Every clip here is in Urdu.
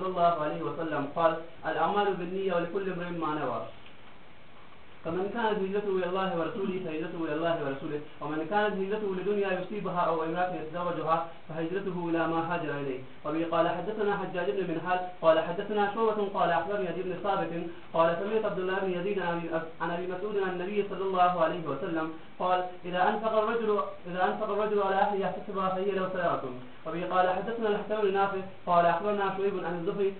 صلى الله عليه وسلم قال الأعمال بالنية ولكل امرئ ما نوى فمن كانت هجرته إلى الله ورسوله فهجرته إلى الله ورسوله. ومن كانت هجرته لدنيا يصيبها أو امرأة يتزوجها فهجرته إلى ما هاجر إليه. وبه قال حدثنا حجاج بن منهال قال حدثنا شعبة قال اخبرني يزيد بن ثابت قال سمعت عبد الله بن يزيد عن ابي مسعود عن النبي صلى الله عليه وسلم قال إذا أنفق الرجل إذا أنفق الرجل على أهله يحتسبها فهي له سيارة. وبه قال حدثنا الحسن بن نافع قال أخبرنا شعيب عن الزهري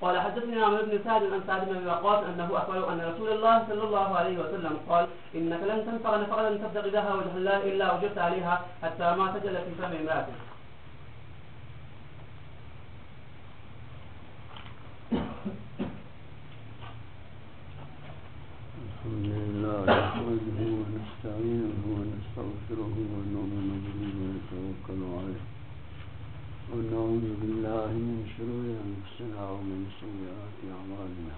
قال حدثني عمرو بن سعد عن سعد بن وقاص أنه أخبره أن رسول الله صلى الله عليه وسلم قال إنك لن تنفع نفقة تبتغي لها وجه الله إلا اجرت عليها حتى ما تجل في فم امراته. الحمد لله نحمده ونستعينه ونستغفره ونؤمن به ونتوكل عليه ونعوذ بالله من شرور أنفسنا ومن سيئات أعمالنا.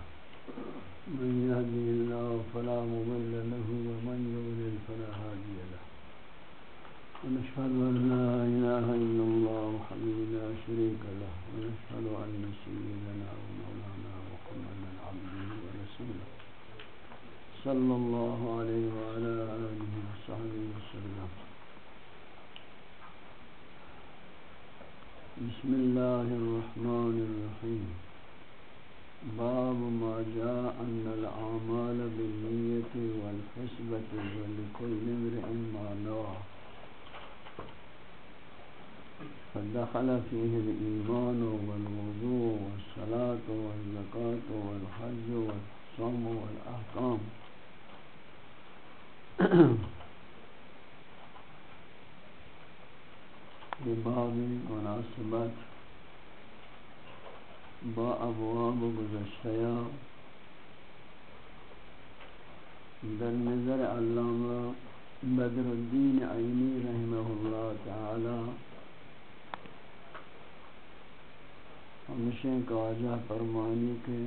من يهده الله فلا مضل له ومن يضلل فلا هادي له. ونشهد أن لا إله إلا الله وحده لا شريك له. ونشهد أن سيدنا ومولانا محمدا عبده ورسوله. صلى الله عليه وعلى آله وصحبه وسلم. بسم الله الرحمن الرحيم. باب ما جاء أن الأعمال بالنية والحسبة ولكل امرئ ما نوى. فدخل فيه الإيمان والوضوء والصلاة والزكاة والحج والصوم والأحكام. بباب مناسبت با ابواب گزشتیا در نظر علامہ بدر الدین عینی رحمہ اللہ تعالی، ہمیشہ کا واجہ فرمانی کے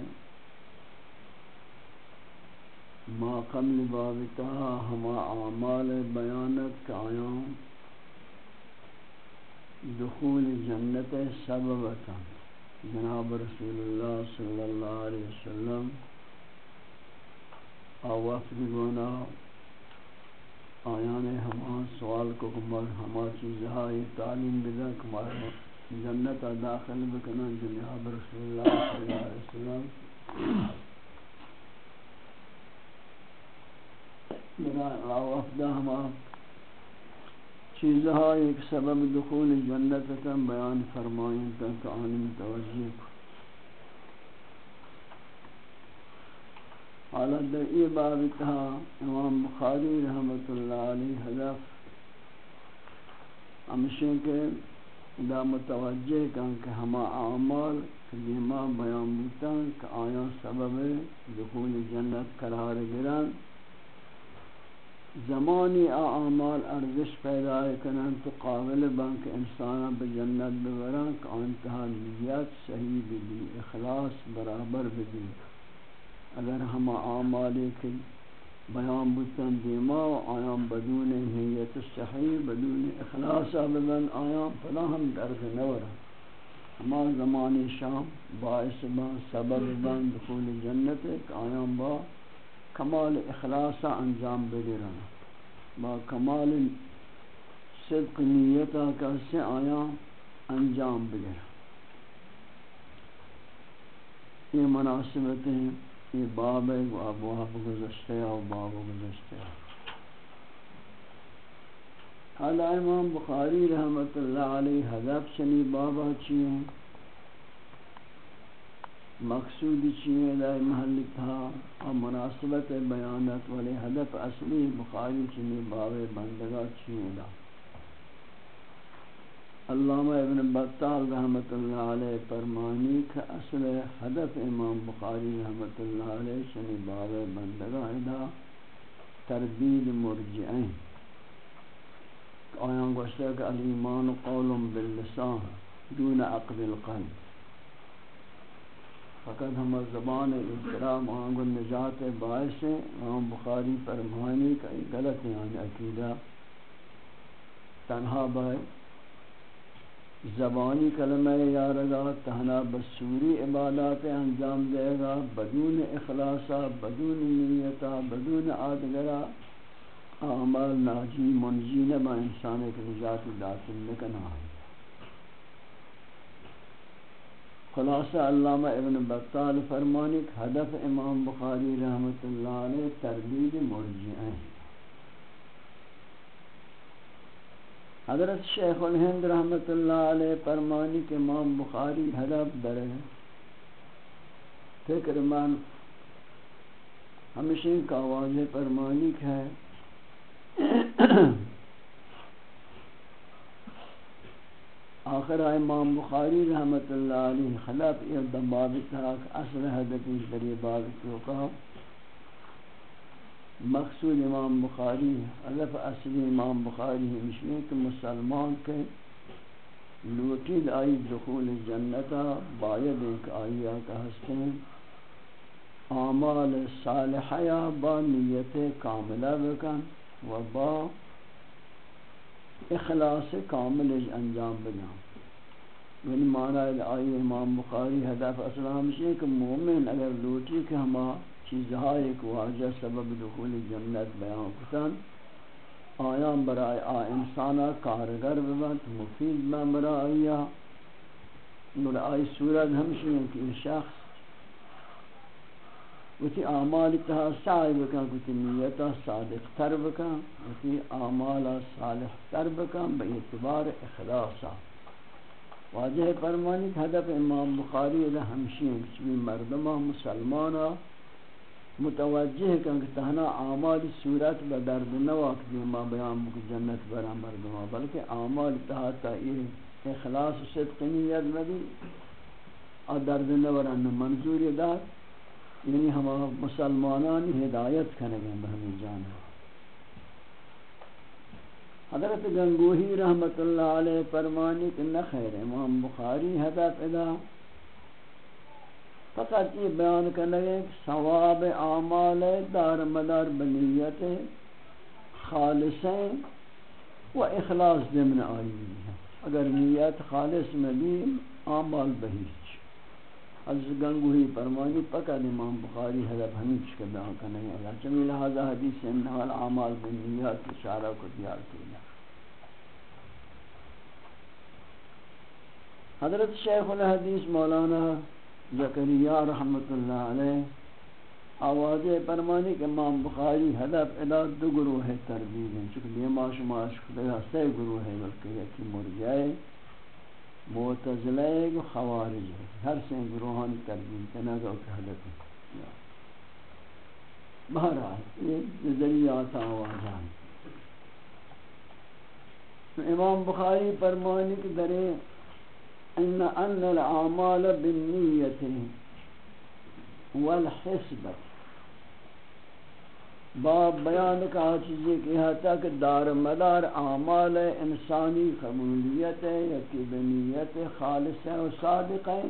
ما قبل بابتها ہما اعمال بیانت کا آیام دخول جنت سببتا جناب رسول اللہ صلی اللہ علیہ وسلم وفد گونا، آیان ہما سوال کو کمار ہما چیزہا یہ تعلیم بدا کمار جنت داخل بکنا، جناب رسول اللہ صلی اللہ علیہ وسلم۔ بنا وفدہ ہما چیزها ایک سبب دخول جنت کا بیان فرمائیں تاکہ آن متوجہ حالت در ای بابتها امام بخاری رحمت اللہ علیہ حضف ہمشہ کے دا متوجہ کن کہ ہما اعمال دیما بیان بوتا کہ آیا سبب دخول جنت قرار گران. زمانی اعمال ارزش پیدا کنن تو قابل بنک انسان بجنت ببرن کہ انتہا نیت صحیح بھی اخلاص برابر بھی اگر ہم اعمال کے بیان بتن دیما و آیام بدون نیت صحیح، بدون اخلاص ببن آیام فلا ہم درد نورا ہما زمانی شام باعث با سبب بن دخول جنت کہ آیام با کمال اخلاص انجام بگیرن با کمال صدق نیتا کیسے آیا انجام بگیرن یہ مناسبت ہیں، یہ باب ہے وہ ابواب گزشتہ و باب گزشتہ۔ حالا امام بخاری رحمت اللہ علیہ حضب چنی بابا چیئے مقصود چیئے دائے محل تھا اور مناسبت بیانت والے ہدف اصلی بخاری چنی باب بندگا چیئے دا علامہ ابن بطال رحمت اللہ علیہ فرمانی کا اصل حدف امام بخاری رحمت اللہ علیہ شنی باب بندگاہ دا تردید مرجعین۔ آیان گوشتا کہ الایمان قول باللسان دون عقل القلب۔ فقط ہم زبان احترام آنگو نجات، باعث ہیں، امام بخاری فرمانی کا غلط یعنی عقیدہ تنہا بھائی زبانی کلمہ یا رگا تہنا بسوری عبادات انجام دے گا، بدون اخلاصا بدون نیتا بدون آدگرا اعمال ناجی، منجی نبا انسان کے نجات داخل نکنا ہے خلاصہ علامہ ابن بطال فرمانی ہدف امام بخاری رحمت اللہ علیہ تردید مرجعیں حضرت شیخ الہند رحمت اللہ علیہ فرمانی کہ امام بخاری حدب در فکر من ہمیشہ کا واضح فرمانی ہے۔ آخر امام بخاری رحمت اللہ علیہ خلاف یہ دمباب تھا اصل حدثی در یہ باب کیوں مقصود امام بخاری، علف اصلی امام بخاری مشین کہ مسلمان کے لوٹید آئی دخول جنتا باید ایک آئیہ کا ہستیں اعمال صالحہ با نیت کاملہ بکن و با اخلاص کامل انجام بدن یعنی معنی آئی امام بخاری ہدف اسلام سے کہ مومن اگر لوٹی کہ ہما چیزہا ایک واجہ سبب دخول جنت بیان کتن، آیان برای آ انسانا کارگر ببند، مفید میں برای آیا نور آئی صورت ہمشی کہ شخص وتی اعمال تها سعی بکن وتی نیتا صادق تر بکن وتی اعمال صالح تر بکن به اعتبار اخلاصا واجہ فرمانی ہدف امام بخاری ہے ہمشین کہ مردم مسلمانا متوجہ کن کہ تہنا اعمال صورت به درد نواک دی ما بیان بک جنت برا مردم بلکہ اعمال تها تا اخلاص و صدق نیت بدی اور درد نورن منظور دار یعنی ہم مسلمانان ہدایت کرنے بہمی جانا حضرت گنگوہی رحمت اللہ علیہ فرمانی کہ نہ خیر، امام بخاری حضرت ادا۔ فقط یہ بیان کرنے کہ ثواب اعمال دار مدار بنیت خالصیں و اخلاص ضمن آئی اگر نیت خالص میں بھی، اعمال بہیچ حضرت گنگوہی فرمانی فقط امام بخاری حضرت حمیچ کے بیان کرنے اللہ چمی لہذا حدیث انہا العمال بنیات اشارہ کو دیار کیا۔ حضرت شیخ الحدیث مولانا زکریہ رحمت اللہ علیہ آواز فرمانی کہ امام بخاری حضرت ادا دو گروہ تربیل ہیں چکہ دیما شما شکر سے گروہ ہے بلکہ یکی مرجائے معتزلہ و خوارج ہر سے گروہان تربیل تنازع کے حدث بہرحال، یہ نظریات آوازان امام بخاری فرمانی کہ درے ان ان العامال بالنیت والحسبت باب بیان کا چیزیں کہ یہاں تک دار مدار اعمال انسانی قبولیت ہے یا بنیت خالص ہے و صادق ہے۔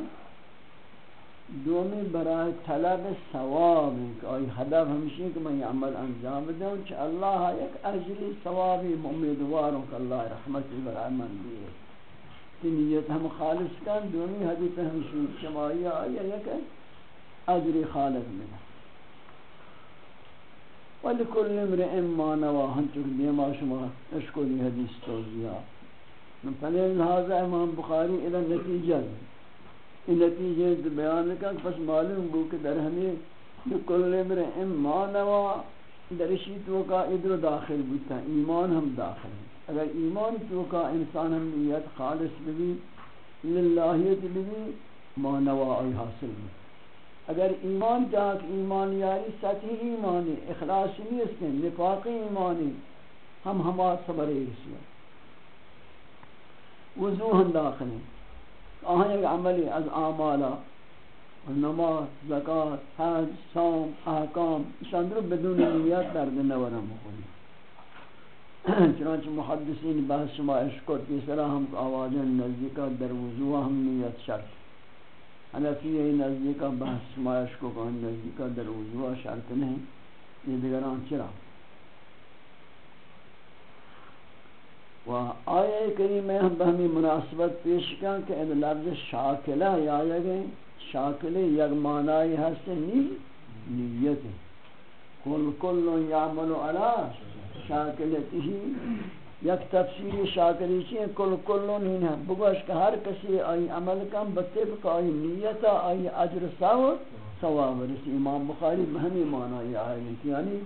دومی برای طلب ثواب کہ آئی حدف ہمشی کہ میں عمل انجام دوں کہ اللہ ایک اجری ثوابی امیدواروں کہ اللہ رحمتی برای من دیئے کہ نیت ہم خالص کن، دومی حدیث ہمشی شمائی آئی ایک اجری خالص میں۔ ولكل امرئ ما نوى ہنچک دیما شما اشکو دی حدیث توضیح فلن هذا امام بخاری الى نتیجہ این نتیجہ بیان کا پس معلوم بو کہ در ہمیں لکل امرئ ما نوى درشی تو کا ادھر داخل بوتا ایمان ہم داخل ہے اگر ایمان تو کا انسان ہم نیت خالص بھی للہیت بھی ما نوى ای حاصل بھی اگر ایمان جاک ایمان یاری سطحی ایمانی اخلاصی نیست نفاقی ایمانی، ہم ہما صبر رسیہ وضو ہم داخل. ہیں آہاں ایک عملی از آمالا نماز زکاة حج، صوم، احکام شاندرو بدون نیت درد نورم مخوری چنانچہ محدثین بحث شما اشکر کی سرا ہم آوازیں نزدیکا در وضوع ہم نیت شرط. حنفیہ نزدیکا بحث شما اشکر کا نزدیکا در وضوع شرط نہیں، یہ دیگران چرا۔ و آیه کریمه هم به همین مناسبت پیش کن که این لفظ شاکله یا یک شاکله یک معنی هست نی نیت کل کل یعمل علی شاکلته یک تفسیر شاکلی چیه کل کل این ہے بگوش کہ ہر کسی آئی عمل کن بطبق آئی نیت، آئی اجر ثواب ثواب رسی۔ امام بخاری بہمی معنی آئے یعنی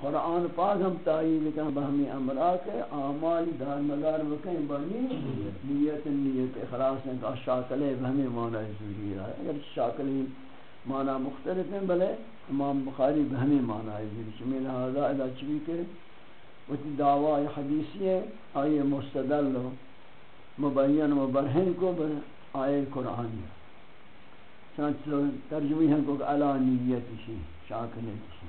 قرآن پاک ہم تعیین کہ بہمی امرا کے اعمال دار مدار بکیں بنی نیت نیت اخلاص ہیں۔ کہ شاکلے بہمی معنی ضروری ہے۔ اگر شاکلی معنی مختلف ہیں، بلے امام بخاری بہمی معنی ضروری چمی لہذا ادا چوی کے وتی دعوی حدیثی ہے آئے مستدل مبین و برہن کو آئے قرآنی چنانچہ ترجمی ہے کہ علا نیت شی شاکلے شی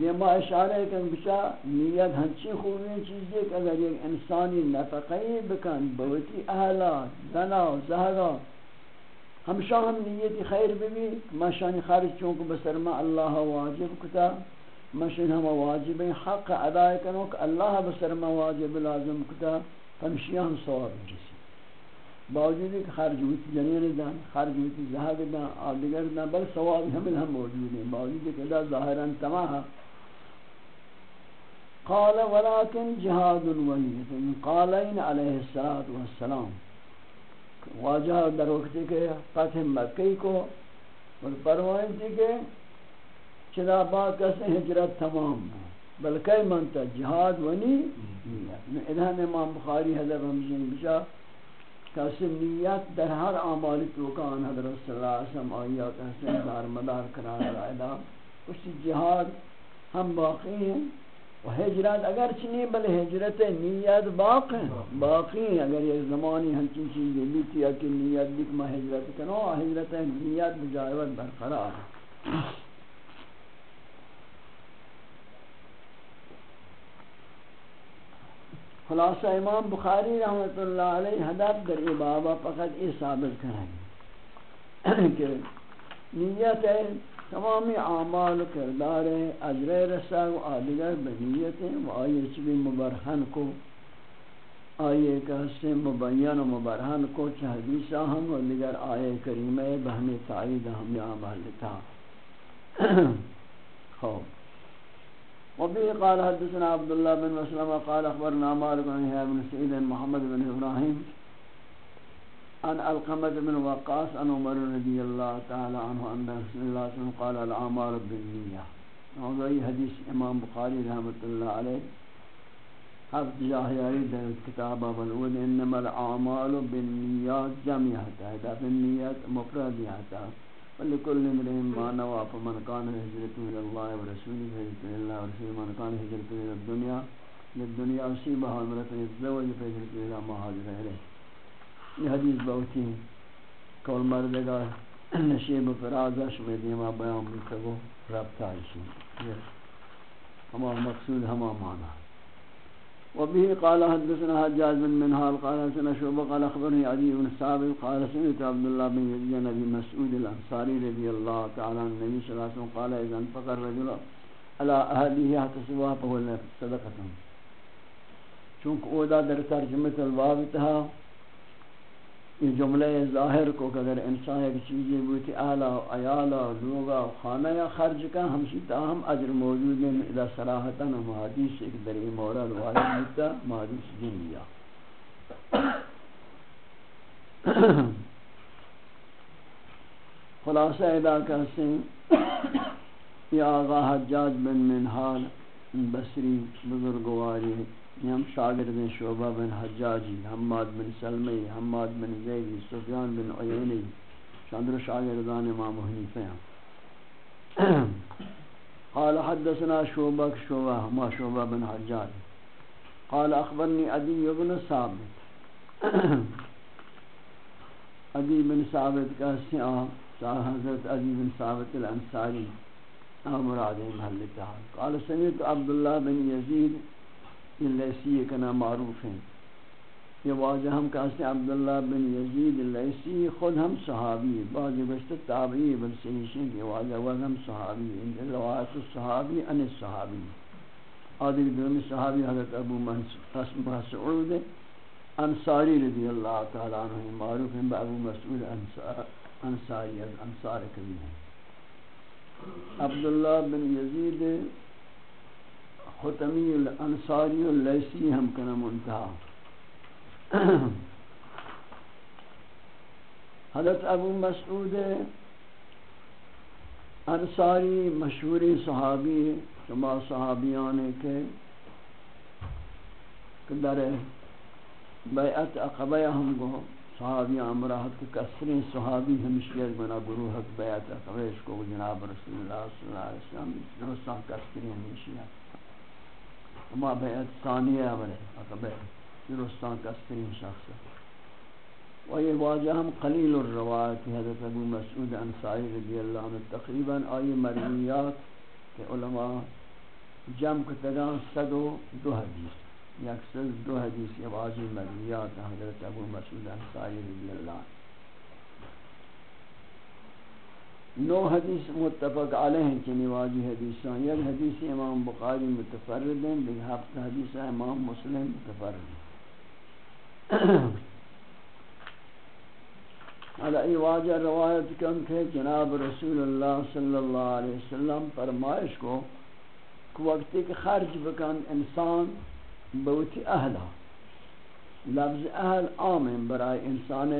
دیما اشارہ ہے کہ بچا نیت ہنچی خوبی چیز ہے کہ اگر ایک انسانی نفقی بکن بوتی اہلا، زنا و زہرا، ہمشہ ہم نیتی خیر بھی مشانی خارج چونکہ بسر ما اللہ واجب کتا۔ مشان ہم واجب حق ادا کرنو کہ اللہ بسر ما واجب لازم کتا، ہمشی ہم ثواب جسی باوجود کہ خرج ہوتی جنین دان خرج ہوتی زہد دان آدگر دان بل ثواب ہمیں ہم موجود ہیں۔ باوجود کہ دا ظاہران تماہا۔ قال ولكن جهاد ونیت قالین علیہ الصلوۃ والسلام۔ واجہ در وقت کے فتح مکہ کو، اور فرمائیں کہ چلا با کس ہجرت تمام بلکہ منتا جہاد ونی نیت. ادھان امام بخاری حضرت ہمشین بشا کسی نیت در ہر عمالی توکان حضرت صلی اللہ علیہ وسلم آیات حسن دار مدار قرار رائدہ کچھ جہاد ہم باقی ہیں. و ہجرت اگر چنی بل ہجرت نیت باقی باقی اگر یہ زمانی ہنچین چیز لیتی ہے کہ نیت دیکھ میں ہجرت کروں ہجرت نیت بجائیوت برقرار. خلاصہ امام بخاری رحمت اللہ علیہ حدب در بابا فقط یہ ثابت کریں کہ نیت ہے تمامی اعمال و کردار اجر رسا و آدگر بنیت ہیں و آئیے چبی مبرہن کو، آئیے کہ مبین و مبرہن کو چھ حدیثہ ہم و دیگر آئے کریمہ بہمی تعید ہم یا محلتا خوب۔ وبه قال حدثنا عبد الله بن مسلمة قال أخبرنا مالك بن بن سعيد محمد بن إبراهيم عن القمة بن وقاص عن عمر رضي الله تعالى عنه أن رسول الله صلى الله عليه وسلم قال الأعمال بالنية. هذا أي حديث إمام بخاري رحمة الله عليه. حفظ جاهياري در الكتاب والأول إنما الأعمال بالنيات جميعة هذا بالنيات مفردية ولكل امرئ ما نوى فمن كان هجرته الى الله ورسوله فهجرته الى الله ورسوله من كان هجرته الى الدنيا للدنيا اصيبها امرأة يتزوج فهجرته الى ما هاجر اليه یہ حدیث بہت ہی کول مرد کا نشیب فرازش میں دیما بیان بھی سکو ربطہ اسی ہما مقصود ہما معنی۔ وبه قال حدثنا حجاج بن منهال قال حدثنا شعبة قال أخبرني علي بن ثابت قال سمعت عبد الله بن يزيد نبي مسعود الأنصاري رضي الله تعالى عن النبي صلى الله عليه وسلم قال إذا انفق الرجل على أهله احتسبها فهو صدقة. چونکہ اودا در ترجمة الباب تها یہ جملہ ظاہر کو کہ اگر انسان ایک چیزیں بوتی اعلیٰ و عیالہ و لوگا و خانہ یا خرج کا، ہمشی تاہم عجر موجود ہیں، اذا صراحتا ہم حدیث ایک در این مورد واحد بوتا حدیث جنیا خلاصہ ادا کہتے ہیں، یہ آغا حجاج بن منحال بصری بزرگواری ہم شاگرد شعبہ بن حجاجی حماد بن سلمی، حماد بن زیدی سفیان بن عیینی شاندر شاگردان امام حنیفہ ہیں۔ قال حدثنا شعبہ شعبہ ما شعبہ بن حجاج۔ قال اخبرني عدي بن ثابت۔ عدي بن ثابت کا سیاں حضرت عدي بن ثابت الانصاری مراد محل تعال قال سمعت عبد الله بن يزيد اللیسی کنا معروف ہیں۔ یہ واجہ ہم کہتے ہیں عبداللہ بن یزید اللیسی خود ہم صحابی بعض گشت تابعی بل سیشن کہ واجہ وہ ہم صحابی ان روایت الصحابی ان الصحابی آدھر دومی صحابی حضرت ابو مسعود انصاری رضی اللہ تعالیٰ عنہ معروف ہیں ابو مسعود انصاری انصار کبھی ہیں۔ عبداللہ بن یزید حتمی الانصاری اللیسی ہم کنا منتہا حضرت ابو مسعود انصاری مشہوری صحابی شما صحابیان کے در بیعت اقبیہ ہم کو صحابی امراحت کے کسرین صحابی ہمشیر گنا گروہ بیعت اقبیش کو جناب رسول اللہ صلی اللہ علیہ وسلم درستان کسرین ہمشیر ما بیعت ثانیہ عمل اقبیہ درستان کسرین شخص و یہ واجہ ہم قلیل الروایت حضرت ابو مسعود انصاری رضی اللہ عنہ تقریباً آئی مرویات کے علماء جمع کتگان صد و دو حدیث۔ یک صد دو حدیث یہ واجی مرویات حضرت ابو مسعود انصاری رضی اللہ عنہ۔ نو حدیث متفق علیہ ہیں چنی حدیثان یک حدیث امام بخاری متفرد ہیں دیکھ ہفت حدیث امام مسلم متفرد ہیں۔ علی واجہ روایت کم کہ جناب رسول اللہ صلی اللہ علیہ وسلم فرمائش کو کہ وقتی کہ خرج بکن انسان بوتی اہلا لفظ اہل عام برای انسان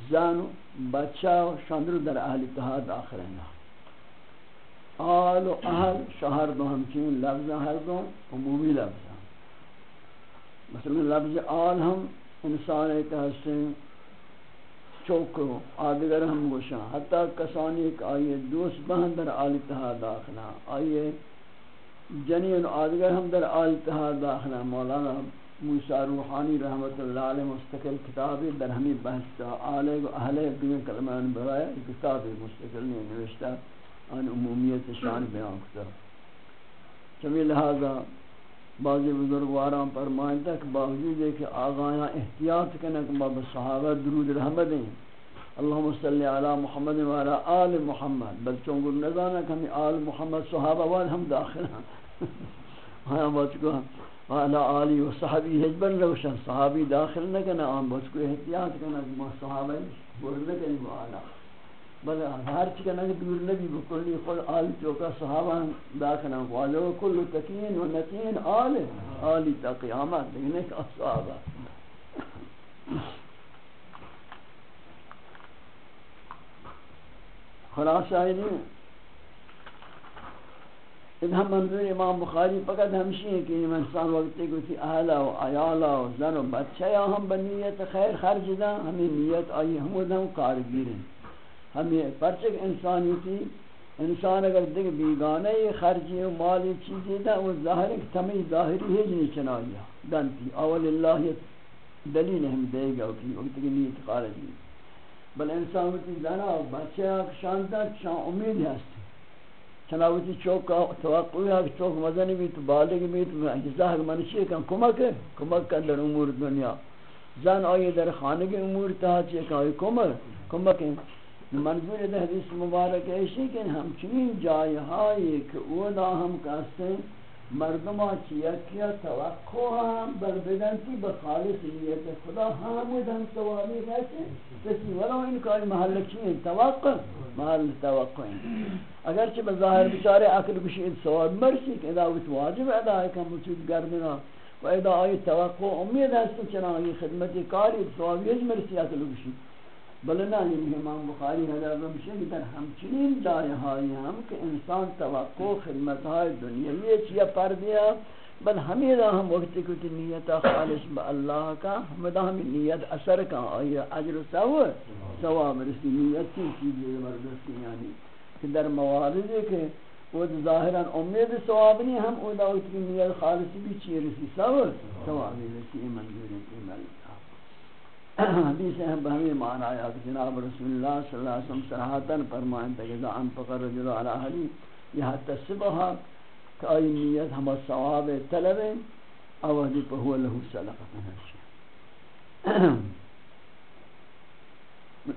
زن بچه بچہ شاندر در اہل اتحاد داخل ہیں آل و اہل، شہر دو ہمچین لفظ ہر دو عمومی لفظ هم مثلا لفظ آل ہم انسان ایک حسن چوکو آدگر ہم گوشاں۔ حتی کسانی ایک آئیے دوست بہن در آل اتحاد داخلہ آئیے جنین آدگر ہم در آل اتحاد داخلہ مولانا موسیٰ روحانی رحمت اللہ علیہ مستقل کتابی در ہمیں بحثتا آلے و اہلے دیگر کلمان برایا کتابی مستقل نے نوشتا ان عمومیت شان بیان کتا۔ چمی لہذا بعضی بزرگواران فرمائیں تک باوجود ہے کہ آغایاں احتیاط کرنے کہ باب صحابہ درود رحمت ہیں، اللہم صلی علی محمد و علی آل محمد، بل چونگر نظانا کہ ہمیں آل محمد صحابہ وال ہم داخل ہیں۔ ہاں بات کو؟ وعلى آلی و صحابی حجبن روشن. صحابی داخل نہ کرنا آن بس کو احتیاط کرنا ما صحابہ بول نہ کریں وہ بل ہر چیز نہ دور نبی بکلی خود آل چوکا صحابہ داخل ہیں والو کل تکین و نتین آل آلی تا قیامت. لیکن ایک صحابہ خلاصہ ہے نہیں ان ہم منظور امام بخاری فقط ہمشی ہیں کہ انسان وقتی کو تھی اہلا و عیالا و زن و بچہ یا ہم بنیت خیر خرج دا ہمیں نیت آئی ہمود ہم کارگیر ہیں۔ ہمیں پرچک انسانی تھی انسان اگر دیکھ بیگانے خرچی و مالی چیزی دا وہ ظاہر ایک تمہیں ظاہری ہے جنہی چنائیا دنتی اول اللہ دلیل ہم دے گا کی وقت کی نیت خارجی بل انسان ہوتی زنا و بچہ، شانتا، شان امید ہستی۔ چناوتی چوک توقعی ہے کہ چوک مزنی بھی تو بالغ بھی تو اجزا حق منشی کن کمک ہے، کمک کن در امور دنیا۔ زن آئی در خانگی امور تا چیئے کن آئی کمک کمک ہے۔ منظور ده حدیث مبارک ایشی کہ ہمچنین جای ہائی کہ اولا ہم کہتے ہیں مردمہ چیا کیا توقع ہم بر بدنتی بخالص نیت خدا حامد ہم سوالی کہتے ہیں کسی ولو ان کا محل چیئے توقع. محل توقع. ہیں اگرچہ بظاہر بچارے عقل بشید سوال مرسی کہ ادا واجب ادا ہے کہ مچود گردنا و ادا آئی توقع امید ہے چنان یہ خدمت کاری سوال یج مرسی عقل بشید بل یہ امام بخاری حضرت ہمشہ کہ در ہمچنین جائے ہائی ہم کہ انسان توقع خدمت ہے دنیاوی چیا پر دیا بل ہمیں دا ہم وقت کو کہ نیت خالص با اللہ کا، ہم دا ہم نیت اثر کا آیا اجر سوا ثواب رسی نیت کی چیز زبردستی یعنی کہ در موارد ہے کہ وہ ظاہرا امید ثواب نہیں، ہم او دعوت کی نیت خالص بھی چیز رسی ثواب ثواب رسی منظور کی مل حدیث ہے، بہمی معنی آیا کہ جناب رسول اللہ صلی اللہ علیہ وسلم صراحتاً فرمائیں تک اذا انفق الرجل علی اہلی یہ حتی صبحا کہ آئی نیت ہم ثواب طلب او دی جی پہو لہو صدقہ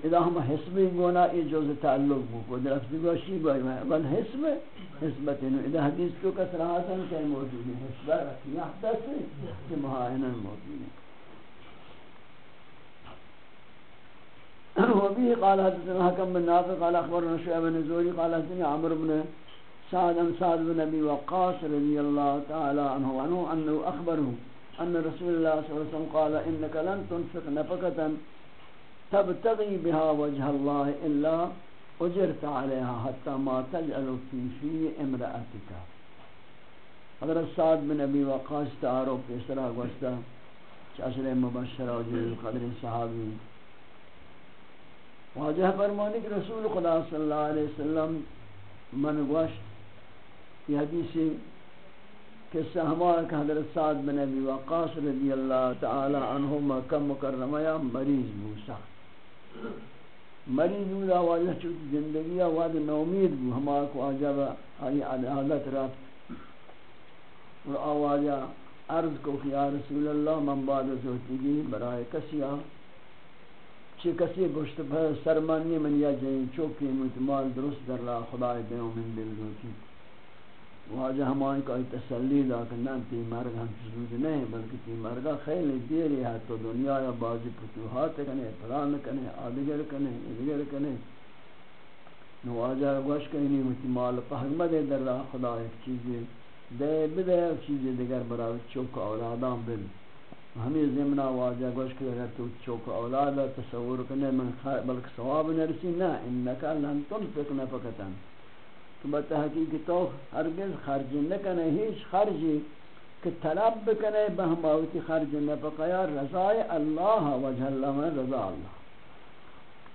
اذا ہم حسبی گونا یہ جوز تعلق بو کو درست بھی گوشی گوئی میں، بل حسب، حسبت انو اذا حدیث کیوں کہ صراحتاً کہ موجود ہے حسبہ رکھی احدث کہ مہائنہ موجود ہے وبه قال حدثنا حكم بن نافع قال اخبرنا شعيب بن زوري قال حدثني عمرو بن سعد بن سعد بن ابي وقاص رضي الله تعالى عنه وعنه انه اخبره ان رسول الله صلى الله عليه وسلم قال انك لن تنفق نفقه تبتغي بها وجه الله الا اجرت عليها حتى ما تجعل في في امراتك حضرت سعد بن ابي وقاص تعارف اس طرح گوشتا چاشر مبشر و جل قدر صحابی واجہ فرمانی کہ رسول خدا صلی اللہ علیہ وسلم من گوشت، یہ حدیثی قصہ ہمارا کہ حضرت سعد بن ابی وقاص رضی اللہ تعالی عنہ مکہ مکرمہ یا مریض موسیٰ۔ مریض موسیٰ واجہ چوت زندگی واد نومید بو ہمارا کو آجا آئی عادت رفت اور آواجہ عرض کو کہ یا رسول اللہ، من بعد زوتگی برائے کسی ہاں۔ آ چی کسی گوشت پر سرمانی من یا جائیں چوکی متمال درست در لا خدای دیو من دل دوتی۔ واجہ ہمائی کا تسلی دا کہ نا تی مرگ ہم چیزود نہیں، بلکہ تی مرگا خیلی دیری ہے تو دنیا یا بازی پتوحات کنے پران کنے، آدگر کنے، ادگر کنے۔ نو واجہ گوش کنی متمال پہمد در لا خدا ایک چیزی دے بدے ایک چیزی دیگر براوی چوک اولادان بل ہمیں زمنا واجہ گوش کہ اگر تو چوک اولاد تصور کرنے من بلکہ ثواب نرسی نہ انکا لن تنفق نفقتا۔ تو بتحقیق تو ہرگز خرج نہ کنے ہیچ خرجی کہ طلب بکنے بہماوتی خرج نفقا یا رضای اللہ وجہ اللہ من رضا اللہ۔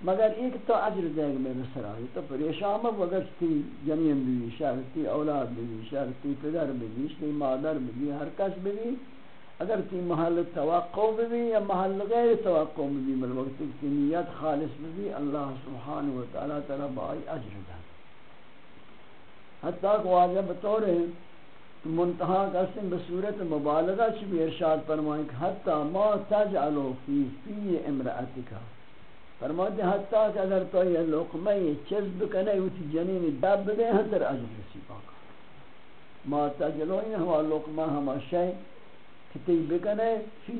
مگر ایک تو عجر دے گا میرے سرائی تو پریشان مب اگر تی جنین بھی شرطی اولاد بھی شرطی پدر بھی شرطی مادر بھی، ہر کس بھی۔ اگر تی محل توقع بھی یا محل غیر توقع بھی بل مطلب وقت کی نیت خالص بھی اللہ سبحانہ و تعالی تعالی بائی اجر دا حتیٰ کہ واجہ بطور ہے منتہا قسم بصورت مبالغہ چی بھی ارشاد فرمائیں کہ حتیٰ ما تجعلو فی فی امرأتکا فرمائیں حتیٰ کہ اگر تو یہ لقمہ یہ چیز بکنے ہوتی جنین دب دے ہاں اجر رسی پاکا ما تجعلو یہ ہوا لقمہ ہما شئی کتی بکنے فی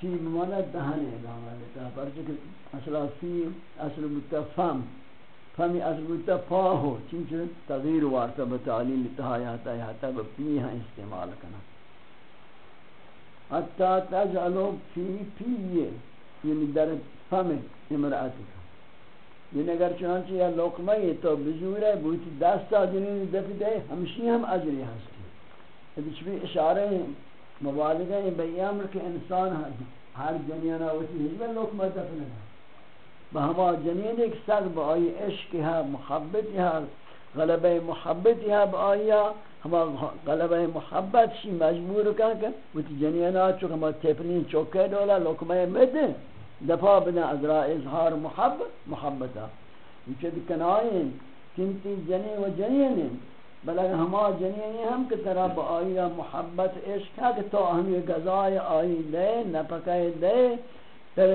فی بمانا دہنے دہنے لیتا پرچہ کہ اصلا فی اصل بتا فم فمی اصل بتا فا ہو، چنچہ تغییر وارتا بتعلیل تہایاتا یاتا بپی ہاں استعمال کنا حتی تجعلو فی فی یعنی در فم امرأتک یعنی اگر چنانچہ یا لقمہ یہ تو بزور ہے بوتی دستا جنین دفی دے ہمشی ہم اجری ہستی کچھ بھی اشارے ہیں مبالغہ ہیں بے امر کے انسان ہر جنیانا وسی ہجوہ لوگ دفن ہے بہما جنین ایک سر بآئی عشق ہے، محبت ہے غلبہ محبت ہے بآئی ہما غلبہ محبت شی مجبور کن کہ وہ جنینا چکہ ہما تیپنین چوکے دولا لکمہ مدے دفع بنا ادرا اظہار محبت محبتا چد کنائیں کنتی جنین و جنین بلکہ ہما جنینی ہم کہ طرح با آئیا محبت عشق ہے کہ تو ہمیں گزائے آئی دے نپکے دے پھر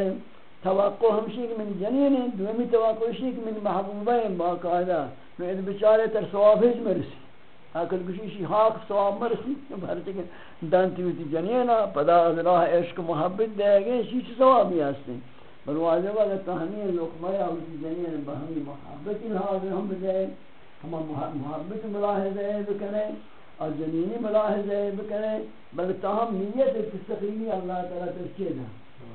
توقع ہمشی کہ من جنین ہے دومی توقع ہمشی کہ من محبوبہ باقاعدہ۔ میں اد بچارے تر ثواب ہج مرسی۔ اکل کشیشی حاق ثواب مرسی۔ بھرچہ کہ دانتی ہوتی جنینا پدا از راہ عشق محبت دے گئے شیچ ثوابی ہستے۔ بل واجب اگر تو ہمیں لقمہ یا ہوتی جنین بہمی محبت الہاز ہم دے۔ ہم محبت ملاحظہ بکنے اور جنینی ملاحظہ بکنے بل تاہم نیت تستقیمی اللہ تعالیٰ تشکیل ہے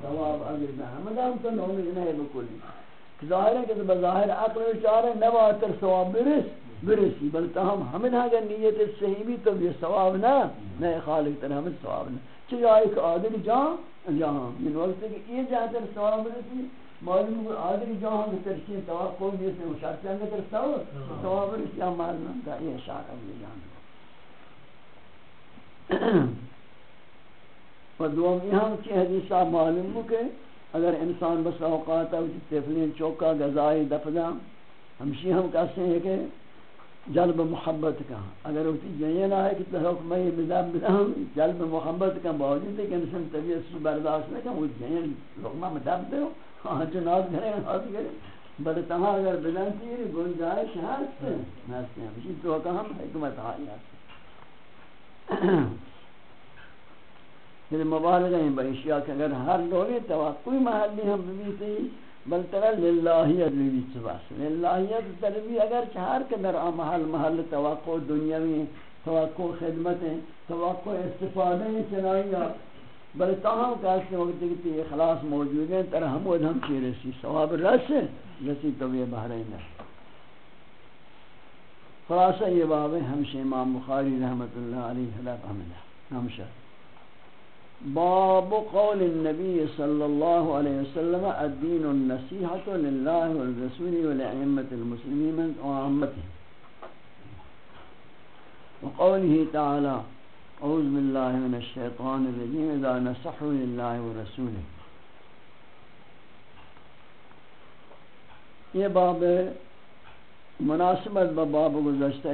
ثواب اجر نہ ہم دام تو نومید نہیں بکلی ظاہر ہے کہ بظاہر عقل چارے نواتر ثواب برس، برسی، بل تاہم ہمیں اگر نیت صحیح بھی تو یہ ثواب نہ نئے خالق تر ہمیں ثواب نہ۔ چاہے ایک آدم جان، جہاں من وقت کہ یہ جہاں تر ثواب برسی معلوم ہے آدمی جہاں کے ترشی توقع نہیں سے شرط ہے کہ ثواب ثواب اس عمل کا یہ اشارہ ہے جان و دوم یہاں کی حدیثہ معلوم ہے کہ اگر انسان بس اوقات او تفلین چوکا غذائی دفنا ہمشی ہم کہتے ہیں کہ جلب محبت کا اگر اسی جنین آئے کہ حکم یہ بدام بدام جلب محبت کا باوجود ہے کہ انسان طبیعت سے برداشت نہ کہ وہ جنین لقمہ میں دب دے ہاں جو ناز کرے ناز کرے بل تمہا اگر بدن تیر گنجائش ہست۔ نستے ہیں۔ اسی تو کہ ہم حکمت ہاں، آئی ہست پھر مبالغہ ہیں باشیاء کہ اگر ہر دوری توقعی محلی ہم بمیتے بل ترى للهیت بھی سباس للهیت تربی اگر چہار کے در محل محل توقع دنیاوی توقع خدمت توقع استفادہ چنائیہ بل تاہم کہتے وقت کہ اخلاص موجود ہے تر ہم ود ہم کی رسی، ثواب رس رسی تو یہ بحرین ہے۔ خلاصہ یہ باب ہے ہمشہ امام بخاری رحمت اللہ علیہ حلاب حمدہ ہمشہ باب قول النبي صلى الله عليه وسلم الدين النصيحة لله والرسول ولأئمة المسلمين وعامته وقوله تعالى أعوذ بالله من الشيطان الرجيم إذا نصحوا لله ورسوله یہ باب مناسبت باب گزشتہ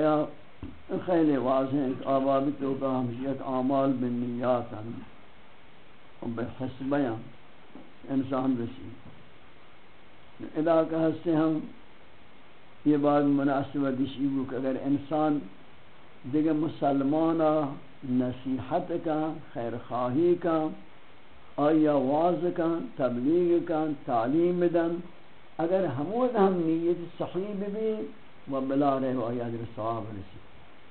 خیلی واضح ہے کہ آبابی تو کا ہمشیت اعمال بالنیات ہیں بحسبیاں انسان رسی ادا کا ہستے ہم یہ بات مناسبت دشیبو کہ اگر انسان دیگر مسلمانا نصیحت کا خیر خواہی کا، آیا واز کا، تبلیغ کا، تعلیم دن اگر ہمود ہم نیت صحیح بھی و بلا رہے ہو آیا اگر ثواب رسی۔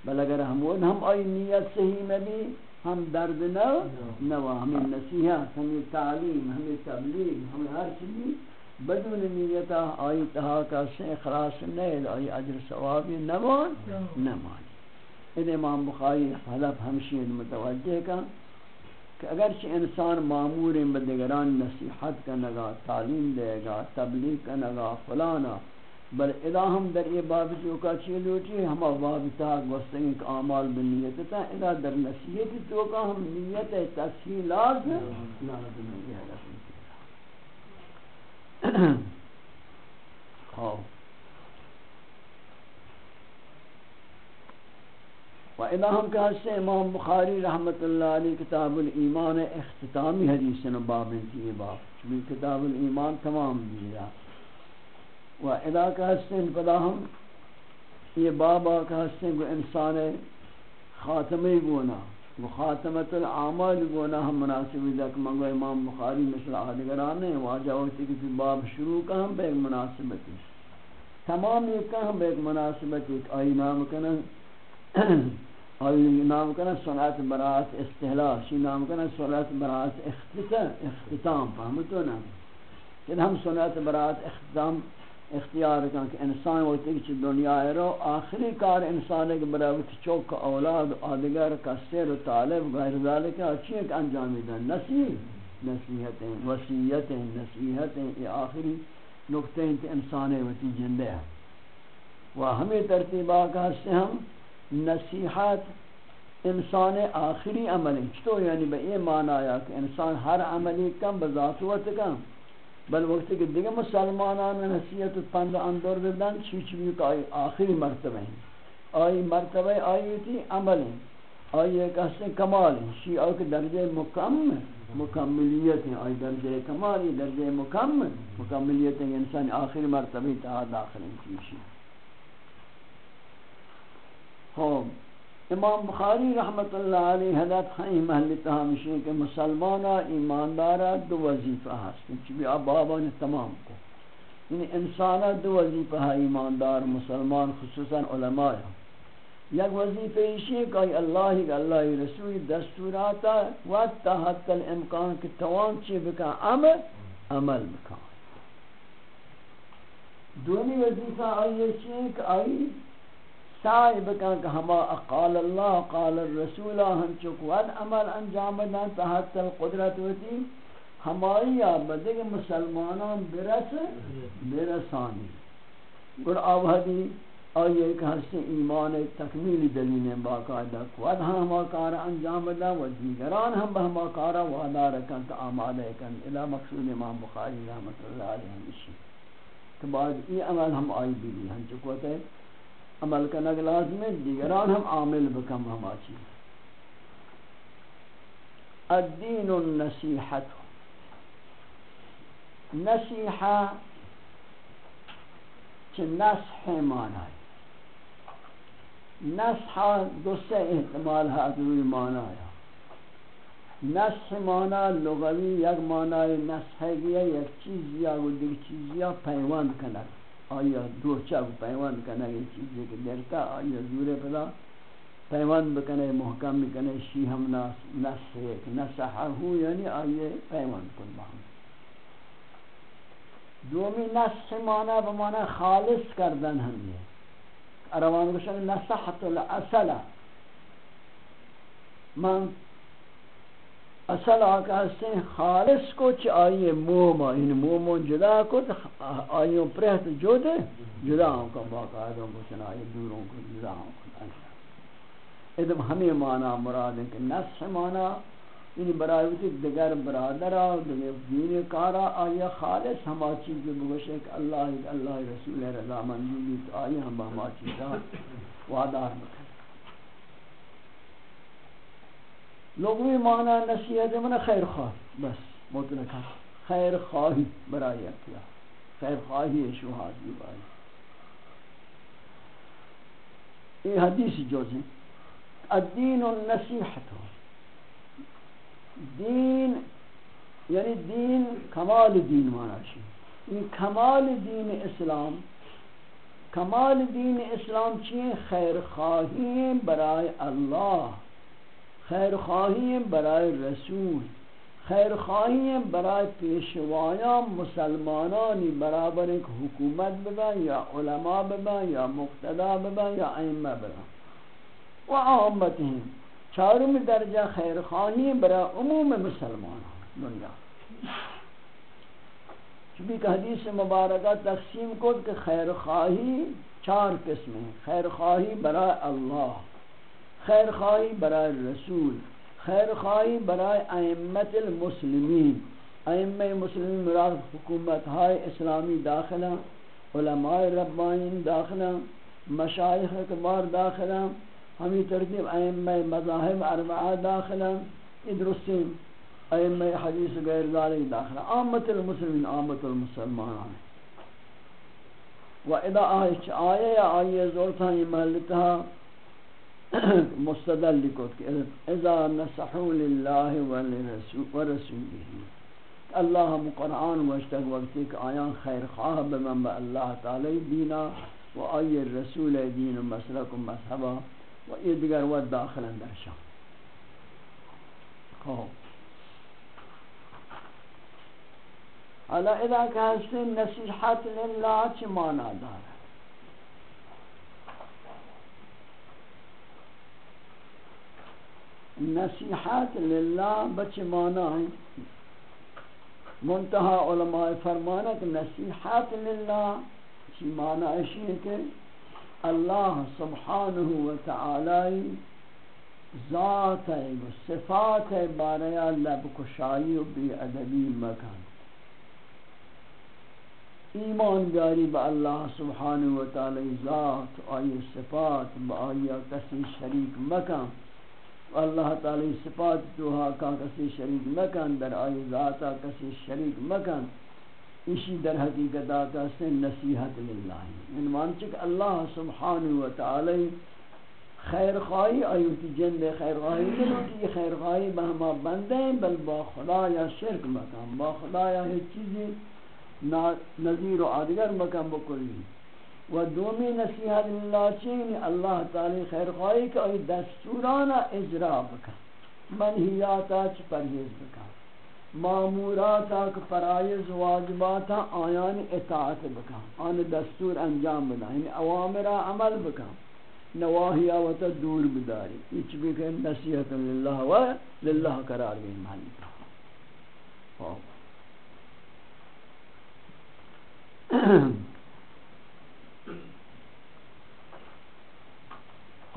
بل اگر ہمود ہم آئی نیت صحیح میں بھی، ہم درد نہ نوا ہمیں نصیحت، ہمیں تعلیم، ہمیں تبلیغ ہمیں ہر چیز بدون نیتا آئی تہا کا سے اخلاص نیل آئی عجر ثوابی نمان نمان ان امام بخاری حلف ہمشین متوجہ کا کہ اگرچہ انسان معمور بدگران نصیحت کا نگا تعلیم دے گا تبلیغ کا نگا فلانا بل اذا ہم در یہ باب جو کا چی لوٹی ہم باب تاک وستگی کہ اعمال بنیت تا اذا در نصیحت تو کا ہم نیت تسہیلات لازم ہے خواه و اذا ہم کہتے امام بخاری رحمت اللہ علیہ کتاب الایمان اختتامی حدیث باب انتی باب چونکہ کتاب الایمان تمام دیا و ادا کا حسن پدا ہم یہ بابا کا حسن کو انسان خاتمی گونا وہ خاتمت العمال گونا ہم مناسب دک منگو امام بخاری مثل آدگران ہیں، واجہ ہوتی کہ باب شروع کا ہم بے مناسبت تمام یہ کا ہم بے مناسبت ایک آئی نام کنن آئی نام کنن صلاة برات استحلال شی نام کنن صلاة برات اختتام فهمتو نا؟ کہ ہم صلاة برات اختتام اختیار کن کہ انسان وقتی کہ دنیا ہے رو، آخری کار انسان ہے کہ برای چوک اولاد، آدگر کا سیر و طالب، غیر ذالک اچھی ایک انجامی دن نصیح نصیحتیں وسیعتیں نصیحتیں، یہ آخری نکتے ہیں انسان ہے وقتی جندے ہیں۔ و ہمیں ترتیبہ کا سے ہم نصیحت انسان آخری عمل چطور؟ یعنی بے یہ معنی آیا کہ انسان ہر عملی کم بذاتوت کم. بل وقتی کہ دیگه مسلمانان نصیحت پند اندر بدن، چی چی بھی کہ آخری مرتبہ ہیں آئی مرتبہ آئی تھی عمل ہیں آئی ایک حسن کمال ہیں شیعہ او کہ درجہ مکمل. مکملیت. ہیں آئی درجہ کمالی درجہ مکمل. مکملیت. ہیں انسان آخری مرتبہ تا داخل ہیں چیشی خوب. امام بخاری رحمت اللہ علیہ حضرت خیم محل تہامشی کہ مسلمانہ ایماندارہ دو وظیفہ ہست چونکہ اب بابا نے تمام کو. یعنی انسانہ دو وظیفہ ہے، ایماندار، مسلمان، خصوصا علماء یک وظیفہ اسی کہ اللہ کہ اللہ رسول دستوراتا و تحت الامکان کہ توان چی بکا عمل عمل بکا. دونی وظیفہ آئی چی کہ آئی سعی بکن کہ ہما قال اللہ، قال الرسول ہم چکوان عمل انجام دن تحت القدرت ہوتی، ہمائی بدگ مسلمانان برس، برسانی۔ اور آوہدی آئیے کہ ہستے ایمان تکمیل دلیل باقاعدہ ود ہم ہما کارا انجام دا و دیگران ہم بہما کارا وعدہ رکن تا آمادہ کن۔ الہ مقصود امام بخاری رحمت اللہ علیہ ہمشی تو بعد ای عمل ہم آئی بھی ہم چکوتے عمل کا نگ لازم ہے، دیگران ہم عامل بکم ہما چیز الدین النصیحت۔ نصیحہ چھ نصح معنی نصح دو سے احتمال ہے دوی معنی ہے۔ نصح معنی لغوی یک معنی نصح گیا یک چیز یا دیگر چیز یا پیوند کنک آیا دو چاک پیوند کنک یک چیزی که درتا آیا زور پدا پیوند بکنے محکم بکنے شی ہم نصح ایک نصح ہو یعنی آئیے پیوند کن باہم دومی نصح معنی بمعنی خالص کردن ہم یہ اروان گوشن نصحت الاصل من اصل آقا ہستیں خالص کو چی آئیے موما ان مومون جدا کو آئیوں پرہت جو جدا ہوں کا باقاعدوں کو چنا آئیے دوروں کو جدا ہوں کا اچھا۔ ادب ہمیں معنی مراد ہے کہ نصح معنی یعنی برای وقتی دیگر برادرہ دیگر دین کارا آیا خالص ہما چیز بگوشے کہ اللہ اللہ رسول رضا مندی تو آئی ہم ہما چیزا وعدار بکن لغوی معنی نصیحت من خیر خواہ بس مطلقا خیر خواہی برای کیا خیر خواہی شوہاد بھی بائی یہ حدیث جوز ہے الدین النصیحت. دین یعنی دین کمال دین مانا شی این کمال دین اسلام، کمال دین اسلام چیئے خیر خواہی برای اللہ خیر خواہی برای رسول خیر خواہی برای پیشوایان مسلمانانی برابر ایک حکومت ببا یا علماء ببا یا مقتدا ببا یا ائمہ ببا و عامتهم چارم درجہ خیر خواہی برا عموم مسلمان دنیا۔ چونکہ کہ حدیث مبارکہ تقسیم کو کہ خیر خواہی چار قسم ہیں خیر خواہی برای اللہ۔ خیر خواہی برای رسول، خیر خواہی برای ائمت المسلمین۔ ائمہ مسلمین مراد حکومت ہائے اسلامی داخلہ، علماء ربانین داخلہ، مشایخ کبار داخلہ، ہمیں ترتیب ائمہ مذاہب اربعہ داخلہ ادرسیم ائمہ حدیث غیر ذالک داخلہ۔ عامت المسلمین عامت المسلمان و اذا آئیچ آئے یا آئیے زورتا یہ محلتها مستدل لکت کہ اذا نصحو للہ ورسوله اللہ ہم قرآن وشتک وقتی کہ آیان خیر خواہ بمن با اللہ تعالی دینا و آئی الرسول دین و مسلک و مذہبہ و یہ دیگر وہ داخل اندر شان۔ خوب حالا اذا کہتے نصیحت للہ چی مانا دارا؟ نصیحت للہ بچ مانا ہے۔ منتہا علماء فرمانا کہ نصیحت للہ چی مانا ہے کہ اللہ سبحانہ و تعالی ذات ہے و صفات ہے باریا لب کشائی و بی ادبی مکان۔ ایمان داری با اللہ سبحانہ و تعالی ذات آئی صفات، با آئی کسی شریک مکان۔ اللہ تعالی صفات تو ہا کا کسی شریک مکان در آئی ذاتا کسی شریک مکان اسی در حقیقت آتا سے نصیحت للہ ان مانچک اللہ سبحانہ و تعالی خیر خواہی آیوتی جند خیر خواہی نلوٹی یہ خیر خواہی بہما بندے بل با خدا یا شرک مکان، با خدا یا ہی چیزی نظیر و آدگر مکان بکلی و دومی نصیحت اللہ چین اللہ تعالی خیر خواہی کہ اوی دستوران اجرا بکا منحیاتا چی پرہیز بکا معموراتا کہ پرائز واجباتا آیان اطاعت بکا آن دستور انجام بدا یعنی اوامرہ عمل بکا نواہیا و تا دور بداری ایچ بکن نصیحت اللہ و للہ قرار گئی مالی Oh.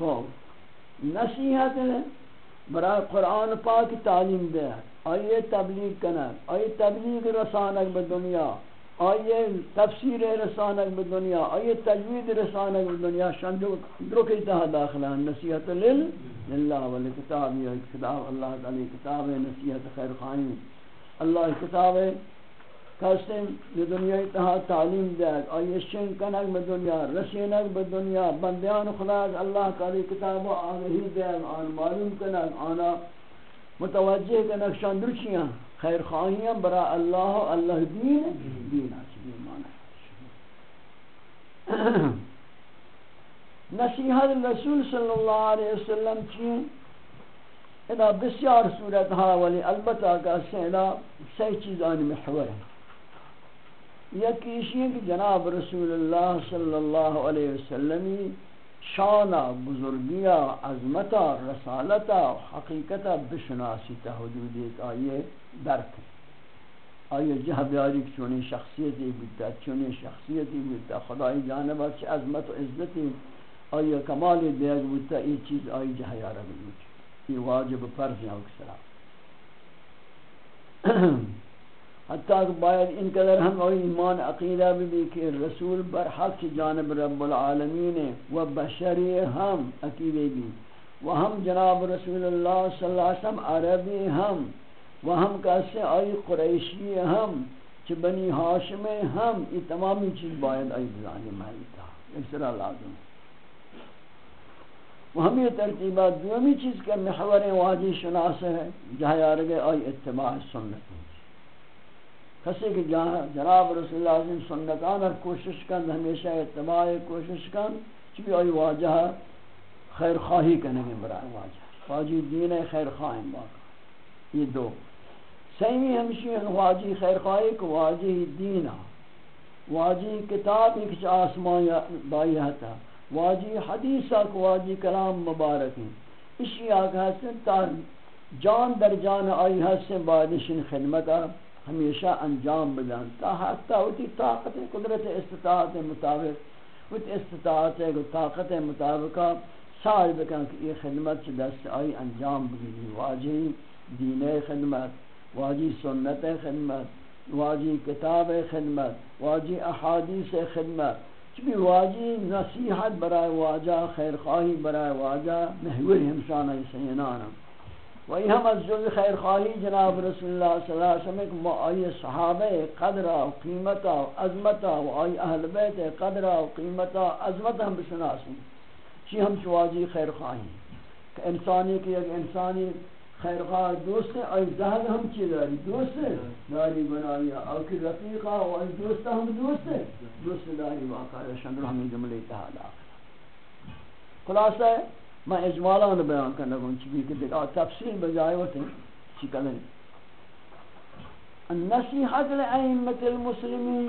خوب نصیحت برای قرآن پاک تعلیم دے۔ آئیے تبلیغ کنک آئیے تبلیغ رسانک به دنیا۔ آئیے تفسیر رسانک به دنیا۔ آئیے تجوید رسانک به دنیا۔ شان شندو درک اتحا داخلہ۔ نصیحت لل للہ والکتاب یا کتاب اللہ تعالی کتاب نصیحت خیر خائن اللہ کتاب کسیم یہ دنیا اتحا تعلیم دے آئیے شن کنک به دنیا رسینک به دنیا، بندیان خلاص اللہ تعالی کتاب و آگہی دے آن معلوم کنک آنا متوجہ کنک شندر چیاں، خیر خواہیاں برا اللہ و اللہ دین دین آچی مانا نصیحت رسول صلی اللہ علیہ وسلم چین ادا بسیار صورت ہا ولی البتہ کا سیدہ سی چیزان محور ہے یکی کہ جناب رسول اللہ صلی اللہ علیہ وسلم شانہ بزرگیا عظمتا رسالتا حقیقتا بشناسی تا حدود ایک آئیے درک آئیے جہاں بیاری چونی شخصیتی بیتا چونی شخصیتی بیتا خدای جانبا چی عظمت و عزتی آئیے کمالی دیگ بیتا ای چیز آئی جہاں یارا بیتا یہ واجب فرض ہے اکسرا حتیٰ کہ باید ان قدر ہم اور ایمان عقیدہ بھی بھی کہ رسول برحق جانب رب العالمین و بشری ہم عقیدے بھی و ہم جناب رسول اللہ صلی اللہ علیہ وسلم عربی ہم، و ہم کیسے آئی قریشی ہم، چھ بنی ہاشم ہم، یہ تمامی چیز باید آئی بزانی محلی تھا۔ اس لازم۔ و ہم یہ ترتیبات دومی چیز کا محور واجی شناس ہے، جہاں یارگے آئی اتباع سنت۔ کسی کہ جناب رسول اللہ علیہ سنتان اور کوشش کن، ہمیشہ اتباع کوشش کن چبی آئی واجہ خیر خواہی کرنے میں برائے واجہ۔ واجی دین خیر خواہی باقا یہ دو۔ سیمی ہمشی واجی خیر خواہی کو واجی دین واجی کتاب ایک آسمان بائی ہتا۔ واجی حدیثہ کو واجی کلام مبارک اسی آگاہ سے تا جان در جان آئی حسن بادشن خدمتا ہمیشہ انجام بدن تا حتی ہوتی طاقت قدرت استطاعت مطابق ہوتی استطاعت طاقت مطابقہ سال بکن کہ یہ خدمت چھ دست آئی انجام بگیری۔ واجی دین خدمت، واجی سنت خدمت، واجی کتاب خدمت، واجی احادیث خدمت۔ چبی واجی نصیحت برای واجہ خیر خواہی برای واجہ، محور ہمشانہ سینانا۔ وہی ہم از جز خیر خواہی جناب رسول اللہ صلی اللہ علیہ وسلم کہ آئی صحابہ قدرہ و قیمتہ و عظمتہ و آئی اہل بیت قدرہ و قیمتہ و عظمتہ ہم بسناسیں چی ہم چواجی خیر خواہی کہ انسانی کی ایک انسانی خیر خواہ دوست ہے آئی زہد ہم چی داری؟ دوست ہے داری بنایا اور کی رفیقہ و آئی دوست ہم دوست ہے دوست داری واقع شندر ہمیں جملے تحالا خلاصہ ہے میں اجمالا نے بیان کرنا گوں چی کہ دیکھا تفصیل بجائے ہوتے ہیں چی النصیحت لأئمت المسلمین.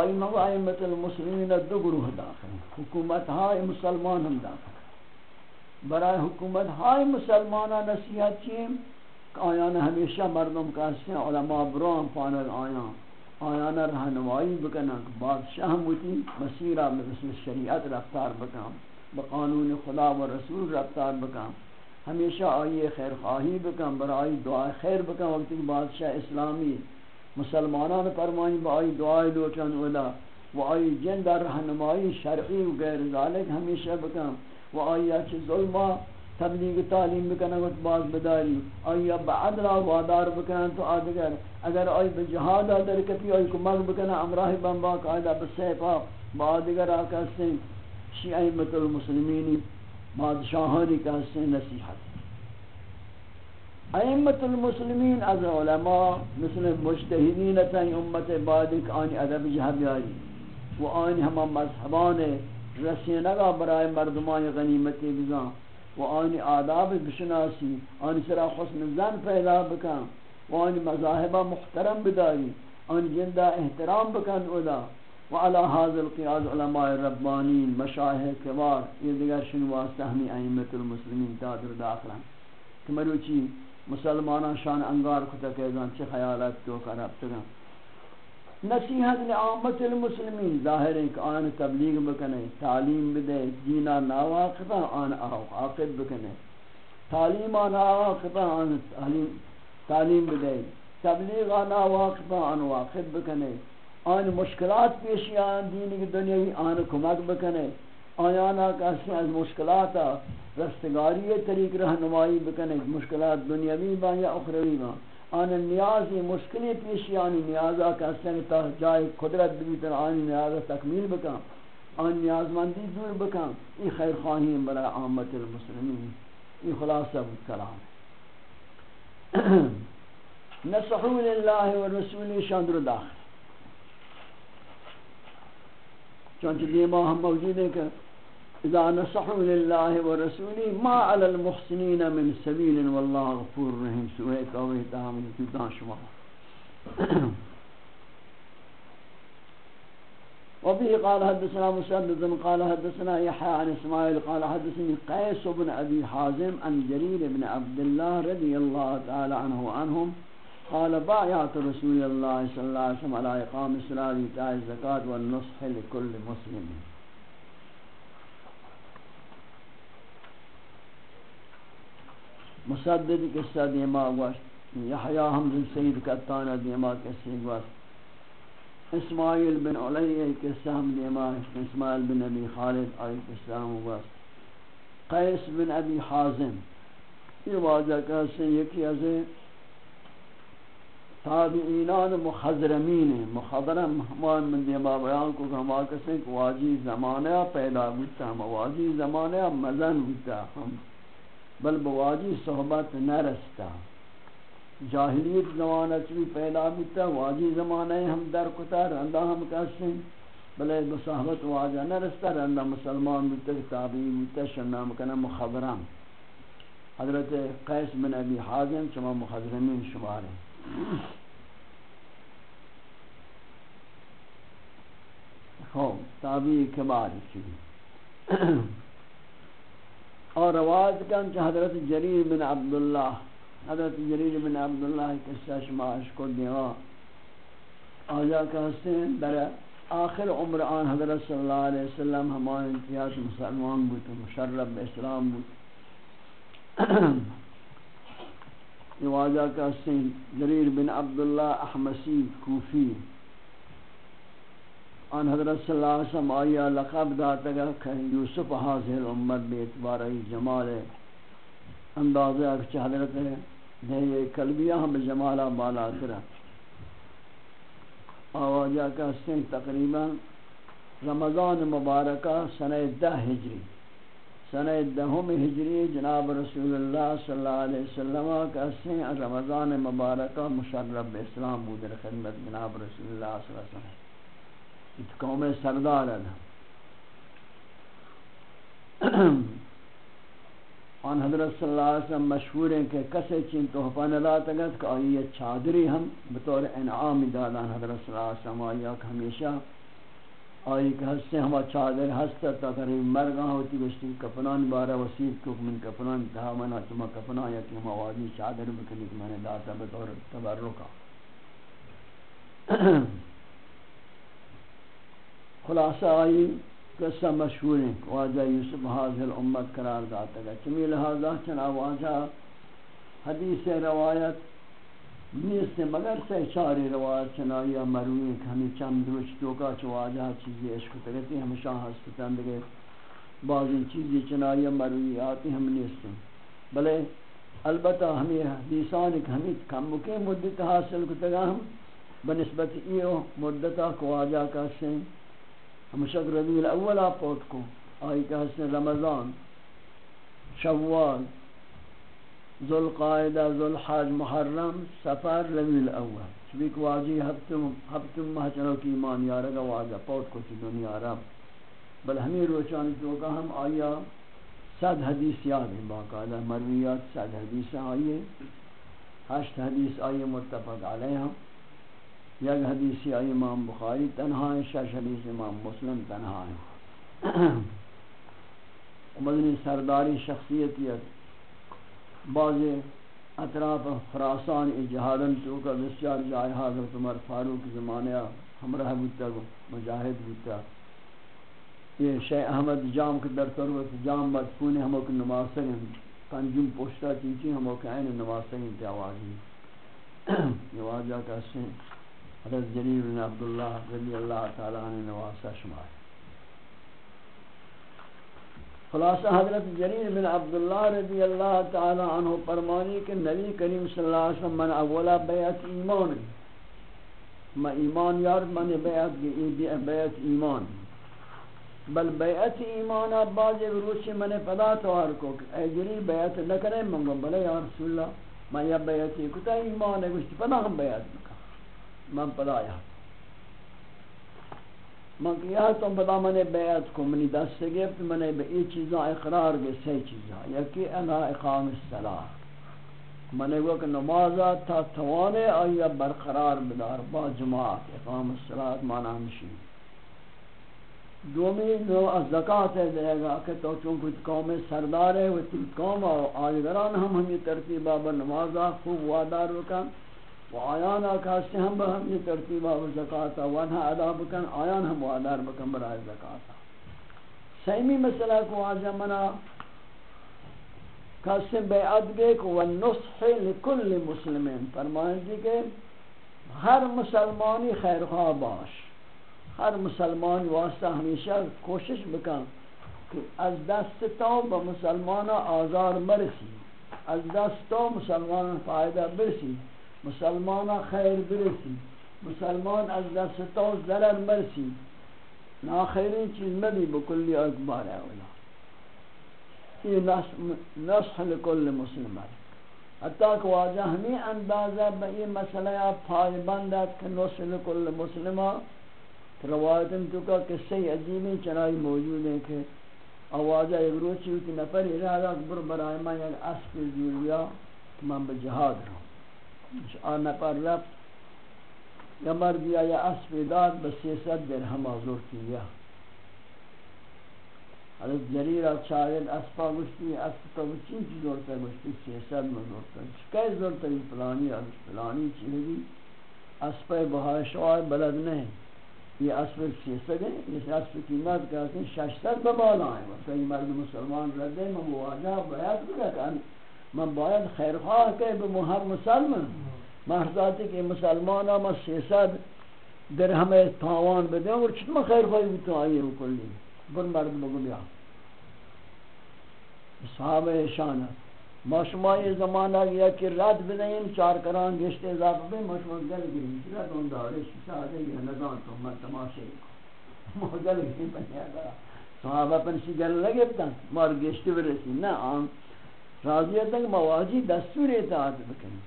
آئیمہ و ائمت المسلمین دو گروہ داخل. ہیں حکومت ہائی مسلمان ہم داخل. ہیں برای حکومت ہائی مسلمانہ نصیحت چیم کہ آیانا ہمیشہ مردم کہتے ہیں علماء برام پانر آیان. آیانا رہنمائی بکنا بادشاہ ہوتی مسیرہ مثل شریعت رفتار بکنا بقانون خدا و رسول رفتار بکم. ہمیشہ آئیے خیر خواہی بکم برائی دعا خیر بکم. وقتی بادشاہ اسلامی مسلمانان فرمائی با آئی دعای لوٹن اولا، و آئی جن در رہنمائی شرعی و غیر ذالک ہمیشہ بکم. و آئی اچھ ظلمہ، تبلیغ تعلیم بکن وقت باز بداری. آئی اب عدل وادار بکن، تو آدگر اگر آئی بجہاد در کتی آئی کمک بکن امراہ بمباک آئی بسیفا با آدگر آکا شی ائمت المسلمین بادشاہانی کا سے نصیحت۔ ائمت المسلمین از علماء مثل مجتہدین تین امت بعد ایک آنی ادب جہبیاری و آنی ہما مذہبان رسینگا برای مردمان غنیمتی بزان و آنی آداب بشناسی، آنی سرا حسن زن پیدا بکن و آنی مذاہبہ محترم بداری آنی جندہ احترام بکن اولا۔ وعلى هذا القياس علماء الربانين مشايخ كبار یہ دیگر شنو واسطہ ہمیں ائمۃ المسلمین دادر داخل ہیں کہ مروچی مسلمانان شان انگار کو تک ایزان چه خیالات تو کر کرب تگا نصیحت لعامت المسلمین ظاہر ہے کہ آن تبلیغ بکنے، تعلیم بدے دینا ناواقفہ آن عاقب بکنے. تعلیم آن ناواقفہ آن تعلیم بدے تبلیغ آن ناواقفہ آن واقف بکنے. آن مشکلات پیشی آن دین کی دنیاوی آن کمک بکنے آیانا کسی از مشکلات رستگاری طریق رہنمائی بکنے مشکلات دنیاوی با یا اخروی با. آن نیازی مشکلی پیشی آنی نیازا کسی تا جائے قدرت بیتر آنی نیازا تکمیل بکن. آن نیازمندی دور بکن. ای خیر خواهیم برای عامت المسلمین. ای خلاصہ بود کلام نصحو للہ و رسولی شاندر داخل. چونچہ دیما ہم موجود ہے کہ اذا نصحوا لله ورسوله ما على المحسنين من سبيل والله غفور رحيم سوره توبه تام جدا شما وبه قال حدثنا مسدد قال حدثنا يحيى عن اسماعيل قال حدثني قيس بن ابي حازم عن جرير بن عبد الله رضي الله تعالى عنه وعنهم قال بايعت رسول الله صلى الله عليه وسلم على اقام الصلاه وايتاء الزكاه والنصح لكل مسلم. مسدد قصہ دیما گوشت یحییٰ حمد سید کتانا دیما کسی گوشت اسماعیل بن علیہ قصہ ہم دیما اسماعیل بن ابی خالد آئی قصہ ہم گوشت قیس بن ابی حازم. یہ واضح کہتے ہیں یکی از تابعینان مخضرمین مخضرم ہمان من دیما بیان کو کہ ہما کسی واجی زمانہ پیدا ہوتا، ہم واجی زمانہ مزن ہوتا، ہم بل بواجی صحبت نرستا۔ جاہلیت زمانہ چوی پیدا بیتا واجی زمانہ ہم در کتا رندہ ہم کسیں بلے بصحبت واجہ نرستا، رندہ مسلمان بیتا تابعی بیتا شنام کنا مخبران حضرت قیس بن ابی حازم چما مخضرمین شمار ہیں۔ خوب تابعی کبار چوی اور روایت کن کہ حضرت جریر بن عبداللہ، حضرت جریر بن عبداللہ قصہ شماش کو دیوا۔ آجا کہتے ہیں، در آخر عمر آن حضرت صلی اللہ علیہ وسلم ہمارے انتیاز مسلمان بود مشرب اسلام بود۔ واجہ کہتے ہیں جریر بن عبداللہ احمسی کوفی۔ ان حضرت صلی اللہ علیہ وسلم آیا لقب داتا گا کہ یوسف حاضر امت بے اعتبار جمال ہے۔ اندازہ اکچہ حضرت ہے یہ کلبیہ ہم جمالہ بالا کرا آواجہ کا سن تقریباً رمضان مبارکہ سنہ دہ ہجری۔ سنہ دہم ہجری جناب رسول اللہ صلی اللہ علیہ وسلم کا سن رمضان مبارکہ مشرب اسلام بودر خدمت جناب رسول اللہ صلی اللہ علیہ وسلم قوم سردار ہے آن حضرت صلی اللہ علیہ وسلم مشہور ہیں کہ کسے چین تحفہ ندات گت کہ آئی یہ چادری ہم بطور انعام دادان حضرت صلی اللہ علیہ وسلم آئی کہ ہمیشہ آئی کہ ہستے ہما اچھا چادر ہستا تا قریب مرگاں ہوتی گشتی کپنان بارہ وسیب کو من کپنان تہا منا تمہ کپنان یا کہ ہما وادی چادر بکنی کہ میں نے داتا بطور تبرکا۔ خلاصہ آئی، قصہ مشہور ہے، واجہ یوسف حاضر امت قرار داتا گا۔ چمی لہذا چنا واجہ حدیث روایت نیست مگر سے چاری روایت چنا یا مروی کہ ہمیں چند دروش توکا چو چیزی عشق تگتی ہمیشہ ہستتاں دگے بعضی چیزی چنا یا مروی آتی ہم نیست. بلے البتہ ہمیں حدیثان کہ ہمیں کم مکے مدت حاصل کتگا ہم بنسبت ایو مدتا کو واجہ کا سن ہمشک ربیع الاول پوت کو آئی کہ حسن رمضان، شوال ذوالقائدہ ذوالحاج محرم سفر ربیع الاول چبی واجی ہفتم ہفتم ماہ چنو کی ایمان یارگا واجہ، پوت کو چی دنیا رب بل ہمیں روچانی تو کہ ہم آیا، صد حدیث یاد ہیں باقاعدہ، مرویات صد حدیث آئیے۔ ہشت حدیث آئیے متفق علیہ۔ یک حدیثی آئی امام بخاری، تنہا ہے شش حدیث امام مسلم تنہا ہے مدنی سرداری شخصیتیت بعض اطراف خراسان اجہادن تو کا بسیار جائے حضرت عمر فاروق زمانہ ہمراہ بودتا گو مجاہد بودتا یہ شیع احمد جام کے در طرف جام مدفون ہمو کے نماز سگن پنجم پوشتا چیچی ہمو کے عین نماز سگن تی آوازی یہ واجہ کہتے ہیں حضرت جلیل بن عبداللہ رضی اللہ تعالیٰ عنہ نواسہ شمار۔ خلاصہ حضرت جریر بن عبداللہ رضی اللہ تعالی عنہ فرمانی کہ نبی کریم صلی اللہ علیہ وسلم، من اولا بیعت ایمان ما ایمان یار، من بیعت بیعت ایمان بل بیعت ایمان بعض روچ من پدا توار کو اے جریر، بیعت نہ کرے من بلے یا رسول اللہ میں یا بیعت کتا ایمان ہے، گوشت پدا ہم بیعت بکا من پدا یا من کیا تو بدا من بیعت کو منی دست گفت من به این چیزا اقرار به سه چیزا. یکی انا اقام الصلاة. من گو کہ نمازا تا توانے آیا برقرار بدار با جماعت. اقام الصلاة مانا ہمشی دومی نو از زکاة ہے دے گا کہ تو چونکہ قوم سردار ہے وہ تل قوم آجگران ہم ہمی ترتیبہ بر نمازا خوب وادار رکن و آیان آکاستے ہم با یہ ترتیبہ و زکاة وانہا ادا بکن، آیان ہم وادار بکن برای زکاة سیمی مسئلہ کو آجا منا کاسم بیعت گیک و نصح لکل مسلمین۔ فرمائیں جی کہ ہر مسلمانی خیرخواہ باش۔ ہر مسلمان واسطہ ہمیشہ کوشش بکن کہ از دست تو با مسلمان آزار مرسی از دست تو مسلمان فائدہ برسی۔ مسلمان خیر برسی، مسلمان از دست تو ضرر مرسی. ناخیرین چیز مبی بکلی اکبار اولا. یہ نصح لکل مسلم ہے حتیٰ کہ واجہ ہمیں اندازہ بئی مسئلہ پای بندت کہ نصح لکل مسلمہ روایتن تو کا قصہ عجیبی چنائی موجود ہیں کہ آوازہ ایک روچی ہوتی نفر ارادہ اکبر برای میں یک اسب زوریا من بجہاد رہا آن نفر رفت یا مردیا یا اسب داد به بسیست درہم آزور کیا حضرت جریر از شاید اسپا گشتی اسب تو چین چی زورتا ہے گشتی سیست میں زورتا ہے کئی زورتا ہے پلانی پلانی چیزی اسب بہای شوائے بلد نہیں یہ اسب سیست ہے اس اسب کی قیمت کہتے ہیں ششتر ببالا ہے مثلا کئی مرد مسلمان ردے میں مواجہ بیعت بکا من باید خیرخواه که به هر مسلمان. محضاتی که مسلمان هم ما سیصد درهم تاوان بده اور چطور من خیرخواهی بیتو آئیه رو کلی؟ بر مرد بگو بیا. صحابه شانه. ما شما یہ زمانہ گیا کہ رد بدهیم چار کران گشت اضافه بیم، ما شما گل گریم رد؟ اون داره ساده گیا نزان تو، من تماشی ما گل گریم پنیادا صحابه پنشی گل لگبتن ما گشتی برسی نه، آن راضیت ہے کہ مواجی دستور اطاعت بکنی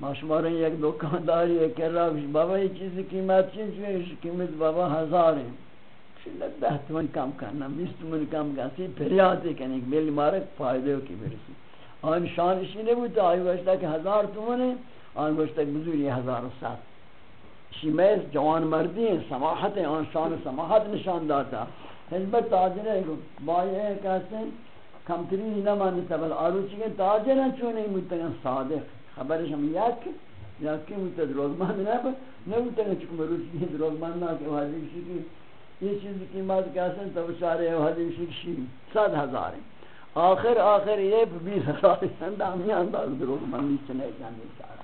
ماشمارے ایک دکانداری ہے کہ رہا بابا، یہ چیز قیمت چیز ہے قیمت بابا ہزار ہے۔ شلت دہت من کم کرنا بیست من کم کرنا سی پریاتی کنی کہ بیلی مارک فائدے ہو کی برسی۔ آن شان اسی نہیں بودتا آئی وشتا کہ ہزار تو منے آن وشتا کہ بزوری ہزار و سات۔ شیمیز جوان مردی ہیں، سماحت ہیں، آن شان سماحت نشان داتا۔ حزبت تاجر ہے بائی ہے کہتے ہیں کم ترین نہ مانتا بل آروچی کے تاجر ہیں، چون نہیں مجھتا صادق خبرش ہم یک یک کی مجھتا دروگ مند نہ با نہ مجھتا چکم روچی کے دروگ مند نہ کہ حضیب شکی یہ چیز کی قیمت کہتے ہیں، تو بچارے حضیب شکی صد ہزار ہیں۔ آخر آخر یہ بیس ہزار ہیں دامی انداز دروگ مندی چنے جانے چارا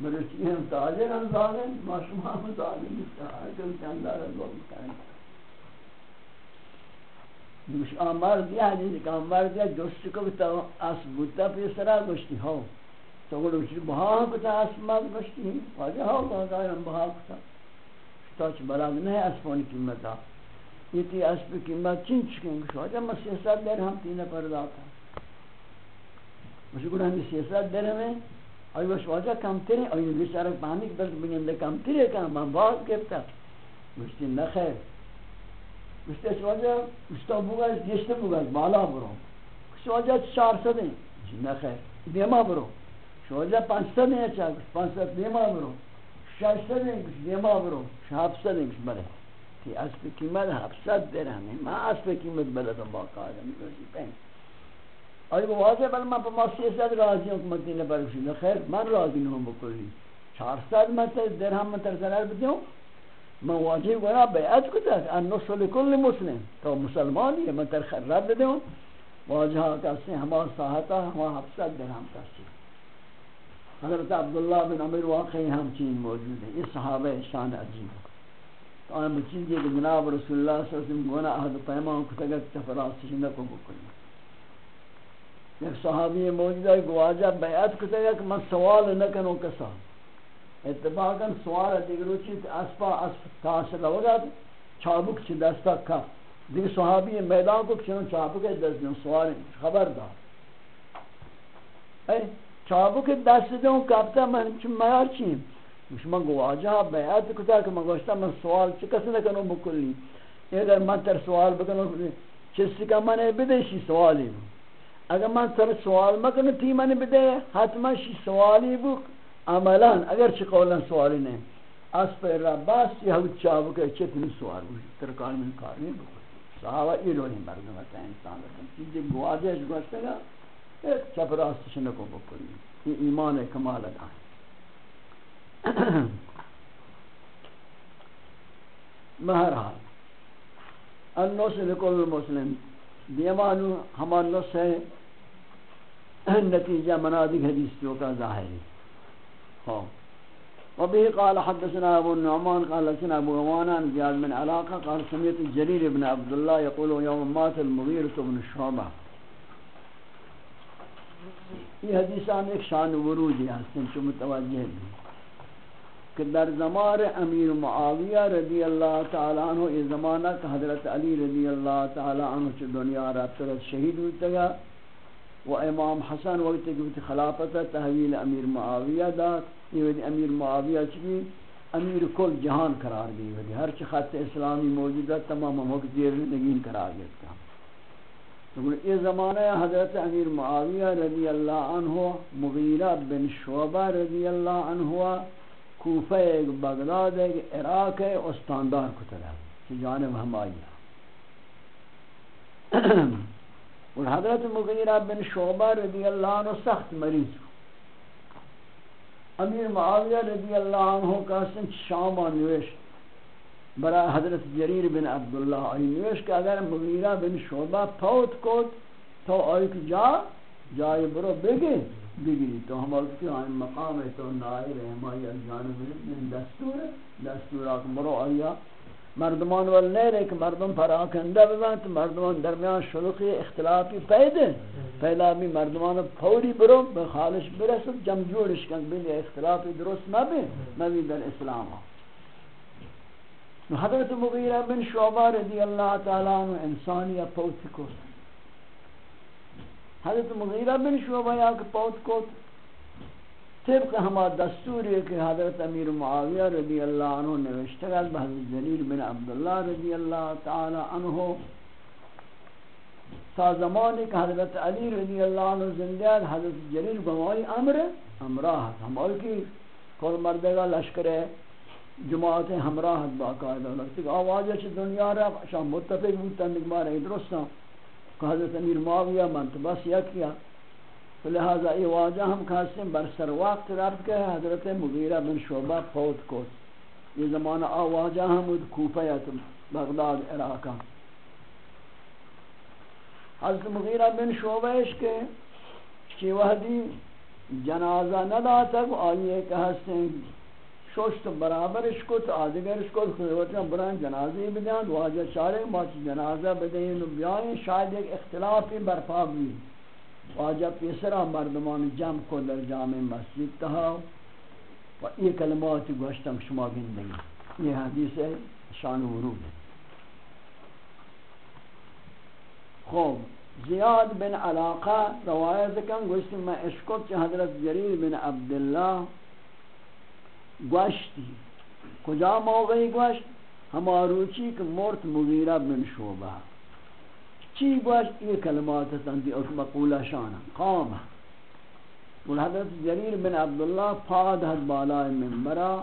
مروچی ہم تاجر ہم ظالم معشوم ہم ظالم اکل کے اندار ظلم کریں دوش آمار دیا حدیث که آمار دیا جست کو بتا اس بوتا پیسرا گشتی ها تو گلو چی بها بتا اس مال گشتی واجه ها باقا هم بها بتا تا۔ چه بلند نه اسپانی قیمتا یہ تی اس اسپ قیمت چین چکیں گوش واجه ما سیاست در هم تینه پرداتا مجھے گوڑا ہمیں سیاست در ہمیں آئی وش واجہ کم تیرے آئی بیچارہ پانی کی بس بگندے کم تیرے کم من باز گفتا گوشتی نخیر گوشت شواجه گوشتا بوگاش گشت بوگاش بالا برو شواجه چهارصد ہیں نه خیر دیما برو شواجه پانصد ہیں اچھا پانصد دیما برو شش ششصد ہیں دیما برو هفتصد ہیں بله تی اسب قیمت هفتصد درهم ما اسب قیمت بلدم با قاعده میگوشی پین آیا با واضح بل من با ما سیصد راضی ہوں که مدینه برشید خیر من راضی نهم بکلی چار چهارصد متر درهم متر ضرر بدیم من واجب گویا بیعت کتا ان نصل کل مسلم. تو مسلمانی ہے من تر رد بدیم واجہ کسی ہما ساہتا ہما حفظت درہم کسی. حضرت عبداللہ بن عمر واقعی ہم چین موجود ہیں یہ صحابہ شان عجیب تو آئیں بچین کہ جناب رسول اللہ صلی اللہ علیہ وسلم گونا عہد پیمان کتگت تفراس شنکو بکنی ایک صحابی موجود ہے گواجہ بیعت کتگت من سوال نکنو کسا اتفاقا سوال دیگر چیز اسپا اسپ تاثر لوگا چابک چی دستا کا۔ دیگر صحابی میدان کو چنو چابک دست دوں سوال خبر دا اے، چابک دست دوں کبتا من چی میار چیم مش من گواجہ بیعت کتا کہ من گوشتا، من سوال چی کسی نکنو بکلی اگر من تر سوال بکنو چیزی کا من بدیشی سوالی اگر من تر سوال مکنو، تی من بدے حتما شی سوالی بک عملا اگر چه قولا سوالی نہیں اس پر رباس یہ چاو کہ چتنی سوال ہوئی ترکان من کار نہیں بکل صحابہ ایلو نہیں مردم ہوتا ہے انسان رکھن چیزی جی گواجہ گوشتے گا ایک چپ راست شنکو بکلی یہ ایمان کمال ادا ہے۔ بہرحال النوس لکل مسلم دیمانو ہمان نوس ہے، نتیجہ منادق حدیث جو کا ظاہری وبه قال حدثنا ابو النعمان، قال حدثنا ابو عوان زياد بن علاقه قال سمعت جرير بن عبد الله يقول يوم مات المغيرة بن شعبة. یہ حدیثان ایک شان ورودی ہستن چو متوجہ بھی کہ در زمان امیر معاویہ رضی اللہ تعالی عنہ، یہ زمانہ کہ حضرت علی رضی اللہ تعالی عنہ چو دنیا رابطرت شہید ہوتا گا و امام حسن وقت کہ خلافت تحویل امیر معاویہ داد یہ امیر معاویہ چکی امیر کل جہان قرار دی ودی ہر چی خط اسلامی موجود ہے تمام وقت دیر نگین قرار دیتا تو یہ زمانہ حضرت امیر معاویہ رضی اللہ عنہ، مغیرہ بن شعبہ رضی اللہ عنہ، کوفہ ایک بغداد ایک عراق ہے استاندار کتر ہے جانب ہم آئیہ اور حضرت مغیرہ بن شعبہ رضی اللہ عنہ سخت مریض امیر معاویہ رضی اللہ عنہ کا سن شام نوش برا حضرت جریر بن عبداللہ آئی۔ نوش کہ اگر مغیرہ بن شعبہ پوت کوت تو آئی کہ جا، جائے برو بگے بگری تو ہم وقت کی آئین مقام ہے تو نائر ہے، ہماری جانب دستور دستور آکھ برو آئیا مردمان ول نہیں رہے کہ مردم پراکندہ ببند، مردمان درمیان شلوخی اختلافی پیدا پیدا بھی مردمان فوری برو بخالش برسد جم جوڑش کن بلی اختلافی درست نبی نبی در اسلام ہاں۔ حضرت مغیرہ بن شعبہ رضی اللہ تعالیٰ عنہ انسانی پوت کو حضرت مغیرہ بن شعبہ یا کہ پوت کو طبق ہما دستور ہے کہ حضرت امیر معاویہ رضی اللہ عنہ نوشتگل بحضرت جلیل بن عبداللہ رضی اللہ تعالی عنہ تا زمانی کہ حضرت علی رضی اللہ عنہ زندہ حضرت جلیل بمائی امر امراہ ہماری کی کل مردگا لشکر ہے جماعت ہمراہت باقاعدہ لگتی کہ آوازہ چھ دنیا رہا شاہ متفق بودتا نگمار ہے درستا کہ حضرت امیر معاویہ من تو کیا۔ لہذا یہ واجہ ہم کہتے ہیں برسر وقت رب کے حضرت مغیرہ بن شعبہ فوت کو یہ زمانہ آواجہ ہم کوفیت بغداد عراقہ حضرت مغیرہ بن شعبہ اس کے چی وحدی جنازہ نہ داتا کو آئیے کہ ہستیں شوشت برابر اس کو، تو آدھگر اس کو بران جنازی بدیاں واجہ چارے، ماچ جنازہ بدیں بیائیں شاید ایک اختلافی برپا بھی۔ واجہ پیسرا مردمان جمع کو در جامع مسجد تہا و یہ کلمات گوشتم شما گندگی۔ یہ حدیث ہے شان ورود ہے۔ خوب، زیاد بن علاقہ روایت کن گوشتی میں اشکت چھ حضرت جریر بن عبداللہ گوشتی۔ کجا موقعی گوشت؟ ہماروچی کہ مورت مغیرہ بن شعبہ۔ چی گوش یہ کلمات تندی اس مقولہ شانا قام. حضرت جریر بن عبداللہ فاد حد بالای منبرا.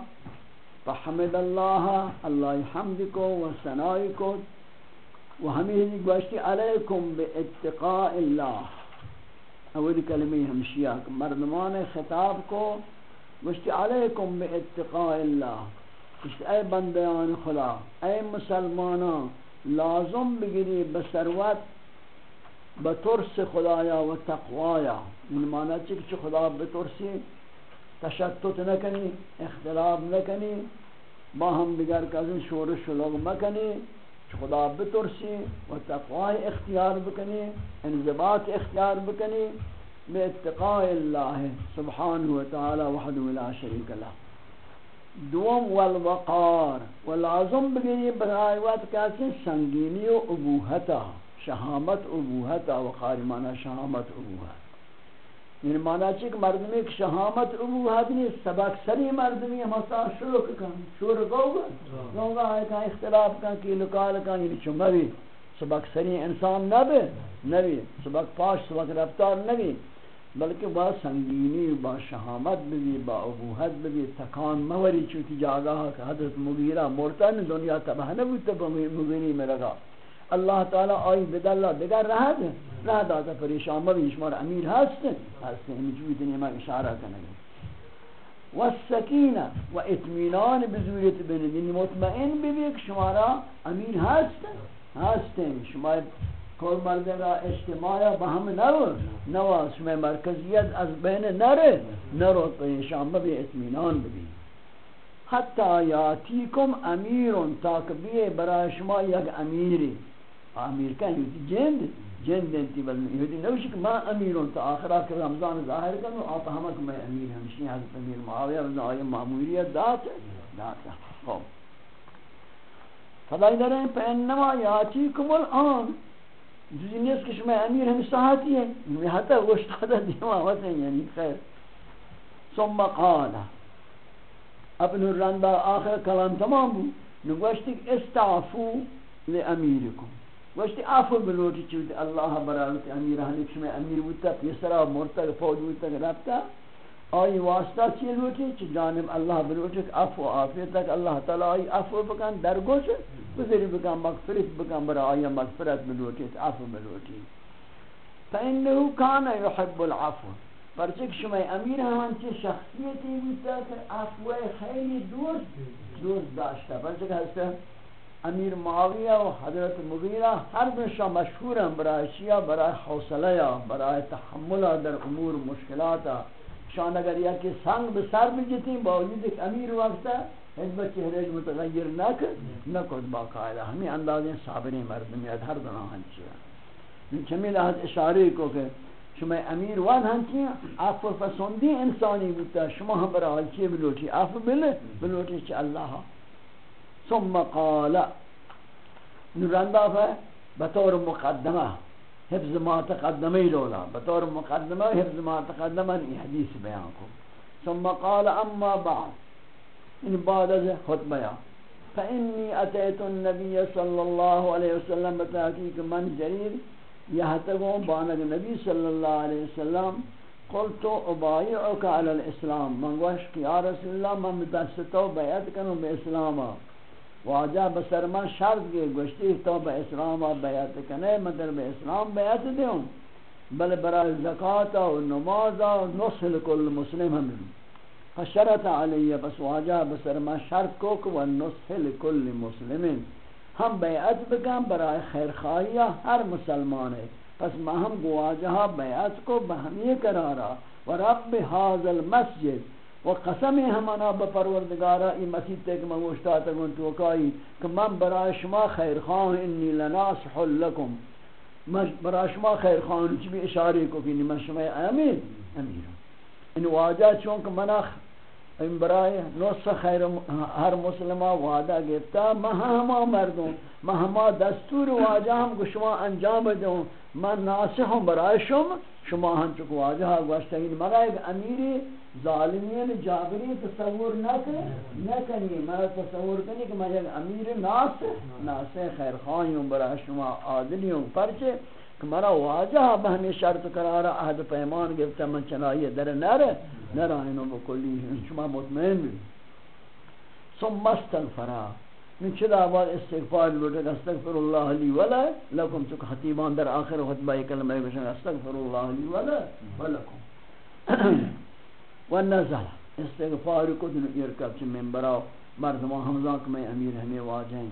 فحمد اللہ اللہ حمد کو و سنائی کو و ہمیں گوشتی، علیکم بے اتقاء اللہ اول کلمی ہمشیہ مردمان خطاب کو، گوشتی، علیکم بی اتقاء اللہ اے بندیان خدا اے مسلمانان لازم بگیری بسروت بترس خدایا و تقوایا. این معنی چی که خدا بترسی تشتت نکنی اختلاف نکنی، با هم دیگر کسی شورش و لوگ مکنی خدا بترسی و تقوی اختیار بکنی، انضباط اختیار بکنی بے اتقاء اللہ سبحانہ وتعالی وحده لا شریک له. دوم والوقار. والعظم بگیری برای وقت کسی سنگینی و ابوہتا شہامت ابوہتا وقار مانا شہامت ابوہت یعنی مانا چی کہ مردمی کی شہامت ابوہت نہیں سبق سری مردمی ہمسا شروع کن. شروع گوگا گوگا آئے کہاں اختلاف کن کی لکال کن. یعنی چمبی سبق سری انسان نبی. نبی. سبق پاش سبق رفتار نبی. بلکہ با سنگینی، با شہامت بھی با ابوحت بھی تکان موری چوتی جاگا ہاں کہ حضرت مغیرہ مرتا نے دنیا تباہ نہ بودتا مغیری میں لگا اللہ تعالی آئی بدل دیگر رہ دے رہ داتا پریشان مبی شمار امیر ہستے ہستے ہمیں جویت نے میں اشارہ کرنے والسکینہ و اتمینان بزوریت بین یعنی مطمئن بھی بھی شمارا امیر ہستے ہستے شمار کل مردگا اجتماع بہم نرو نواز شما مرکزیت از بین نرے نرو تو انشاء بھی اطمینان بھی حتی یاتیکم امیرون تاک بیئے برای شما یک امیری. امیر کہیں یہ جند جند انتی بل، یہودی نوشی کہ ما امیرون تا آخرہ کہ رمضان ظاہر کرنو آتا ہمک میں امیر ہمشی حضرت امیر معاویہ وزن آئی معمولیت دات دات خوب فضائی در ہیں فینما یاتیکم الان. جزی نیست که شما امیر ہم ساعتی ہے یہ حتی گوشتادا دیماوت ہیں یعنی خیر. ثم قال، ابن الرندہ آخر کلام تمام بو نگوشتی استعفو لأمیرکم. گوشتی عفو بلوٹی چوتی اللہ برایت امیر حنیف شما امیر بودتا پیسرا مرتا فوج بودتا رفتا. آئی واسطہ چی لوٹی چی جانب اللہ بلوٹی عفو آفیت تک اللہ تعالی آئی عفو بکن درگوش بزری بکن مغفرت بکن برا آئی مغفرت بلوٹی عفو بلوٹی فإنه كان يحب العفو۔ پرچک شما امیر ہمان چی شخصیتی بودتا کہ عفو خیلی دوست دوست داشتا پرچک ہستا امیر معاویہ و حضرت مغیرہ ہر دنشا مشہور ہیں برای شیعہ، برای حوصلہ برای تحملہ در امور مشکلات شان اگر یا کہ سنگ بسر بجتیں باوجود ایک امیر وقتا حزب چہرے متغیر نک نکد باقاعدہ ہمیں اندازیں صابری مردمیت ہر دنہ ہنچی چمی لحظ اشارے کو کہ شما امیر وان ہنچی عفو فسندی انسانی بودتا، شما ہم برای چی بلوٹی عفو بلے بلوٹی چی اللہ ثم قال نرندا ہے بطور مقدمہ حفظ ما تقدمی لولا. بطور مقدمہ حفظ ما تقدمہ یہ حدیث بیان کو. ثم قال اما بعد. ان بعد از خطبہ. فإني أتيت النبي صلى الله عليه وسلم بتحقيق من جرير يهتقون بانك النبي صلى الله عليه وسلم. قلت أبايعك على الإسلام. من وشك يا رسول الله من متستو بيعتك بإسلاما واجہ بسر من شرط کے گوشتی تو با اسلام و بیعت کنے مدر با اسلام بیعت دیوں۔ بل برای زکاة و نماز و نصل کل مسلم ہم فشرط علی بس واجہ بسر من شرط کو و نصل کل مسلم۔ ہم بیعت بکن برای خیرخواہی ہر مسلمان ہے۔ پس ما ہم گواجہ بیعت کو بہمی کرارا و رب حاضر المسجد و قسم همانا به پروردگارا، این مسیح تک من گوشتا تکن توکایی که من برای شما خیر خیرخواه انی لناصح لکم۔ برای شما خیرخواه چی بی اشاره کو کنی من شما امیر امیرم این واجه چون که من این برای نصف خیر هر مسلمه وعده گفتا ما همه مردم ما همه دستور واجه هم که شما انجام بدون من ناصح برای شما شما هم چون واجه گوشتا این مرا یک امیری ظالمین جابری تصور نہ نہ کنی میں تصور کنی کہ میں امیر ناس ناس خیر خواہی ہوں برا شما عادلی ہوں پرچے کہ مرا واجہ بہمی شرط قرارا عہد پیمان گفتا من چنائی در نر نر آئینوں بکلی شما مطمئن بھی ثم استغفرا. من چلا بعد استغفار لوٹے، استغفر اللہ لی ولا لکم چک خطیبان در آخر خطبہ کلمہ گوشن، استغفر اللہ لی ولا ولکم ونزل استغفار کو دن ارکب چھ ممبرا مردمان حمزان کہ میں امیر ہمیں واجہیں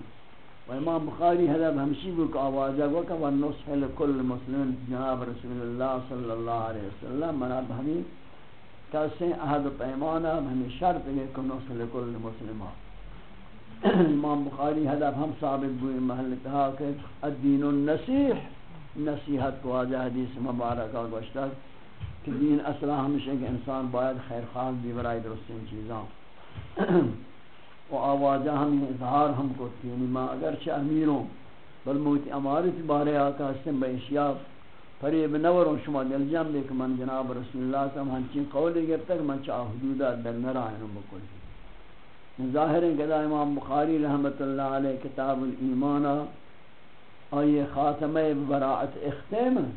و امام بخاری حضب ہمشی کو آوازہ گو کہ ونصح لکل مسلم جناب رسول اللہ صلی اللہ علیہ وسلم. مناب ہمیں کسی عہد پیمانا ہمیں شرط ہے کہ نصح لکل مسلمان امام بخاری حضب ہم ثابت بوئی محل تہا کہ الدین النسیح نصیحت کو آجا حدیث مبارکہ گوشتا کہ دین اصلہ ہمیشہ کہ انسان باید خیر خواہ بھی برای درست ان چیزاں۔ و آوازہ ہم اظہار ہم کو تینی یعنی ما اگرچہ امیروں، بل موتی امارت بارے آقا حسن بے اشیاء فریب نوروں شما دل جم دے کہ من جناب رسول اللہ صلی اللہ ہنچین قولی گر تک من چاہ حدودہ در نرائنوں بکل۔ ظاہر ہے کہ امام بخاری رحمت اللہ علیہ کتاب الایمان آئیے خاتمہ براعت اختیم ہے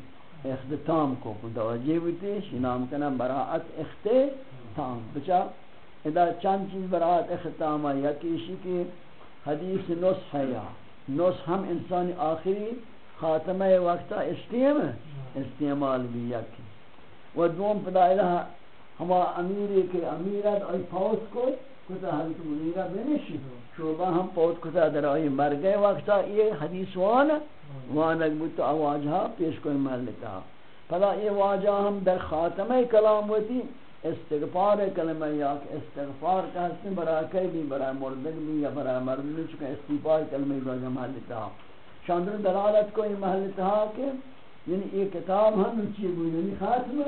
اختتام کو متوجہ ہوتی شنام کنا براعت اختتام بچا ادا چند چیز براعت اختتام یا کیشی کی حدیث نصح ہے یا۔ ہم انسانی آخری خاتمہ وقتا استیم استعمال بھی یکی۔ و دوم پدا الہ ہما امیری کے امیرت آئی پاس کو، کتا حضرت منیرہ بنشی۔ شعبہ ہم پوت کتا در آئی مر گئے وقتا یہ حدیث وانا۔ وانک بوت آواجہ پیش کوئی محلتا پدا یہ واجہ ہم در خاتمہ کلام ہوتی، استغفار کلمہ یا استغفار کا حسن برای کئی بھی برای مردد بھی یا برای مردد بھی چکہ استغفار کلمہ یا محلتا شاندر دلالت کوئی محلتا کہ یعنی یہ کتاب ہم چی بو یعنی خاتم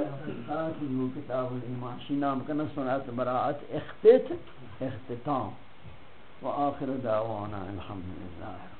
خاتم وہ کتاب الایمان، شی نام کا سنت براءت اختت اختتام۔ واخر دعوانا الحمدللہ۔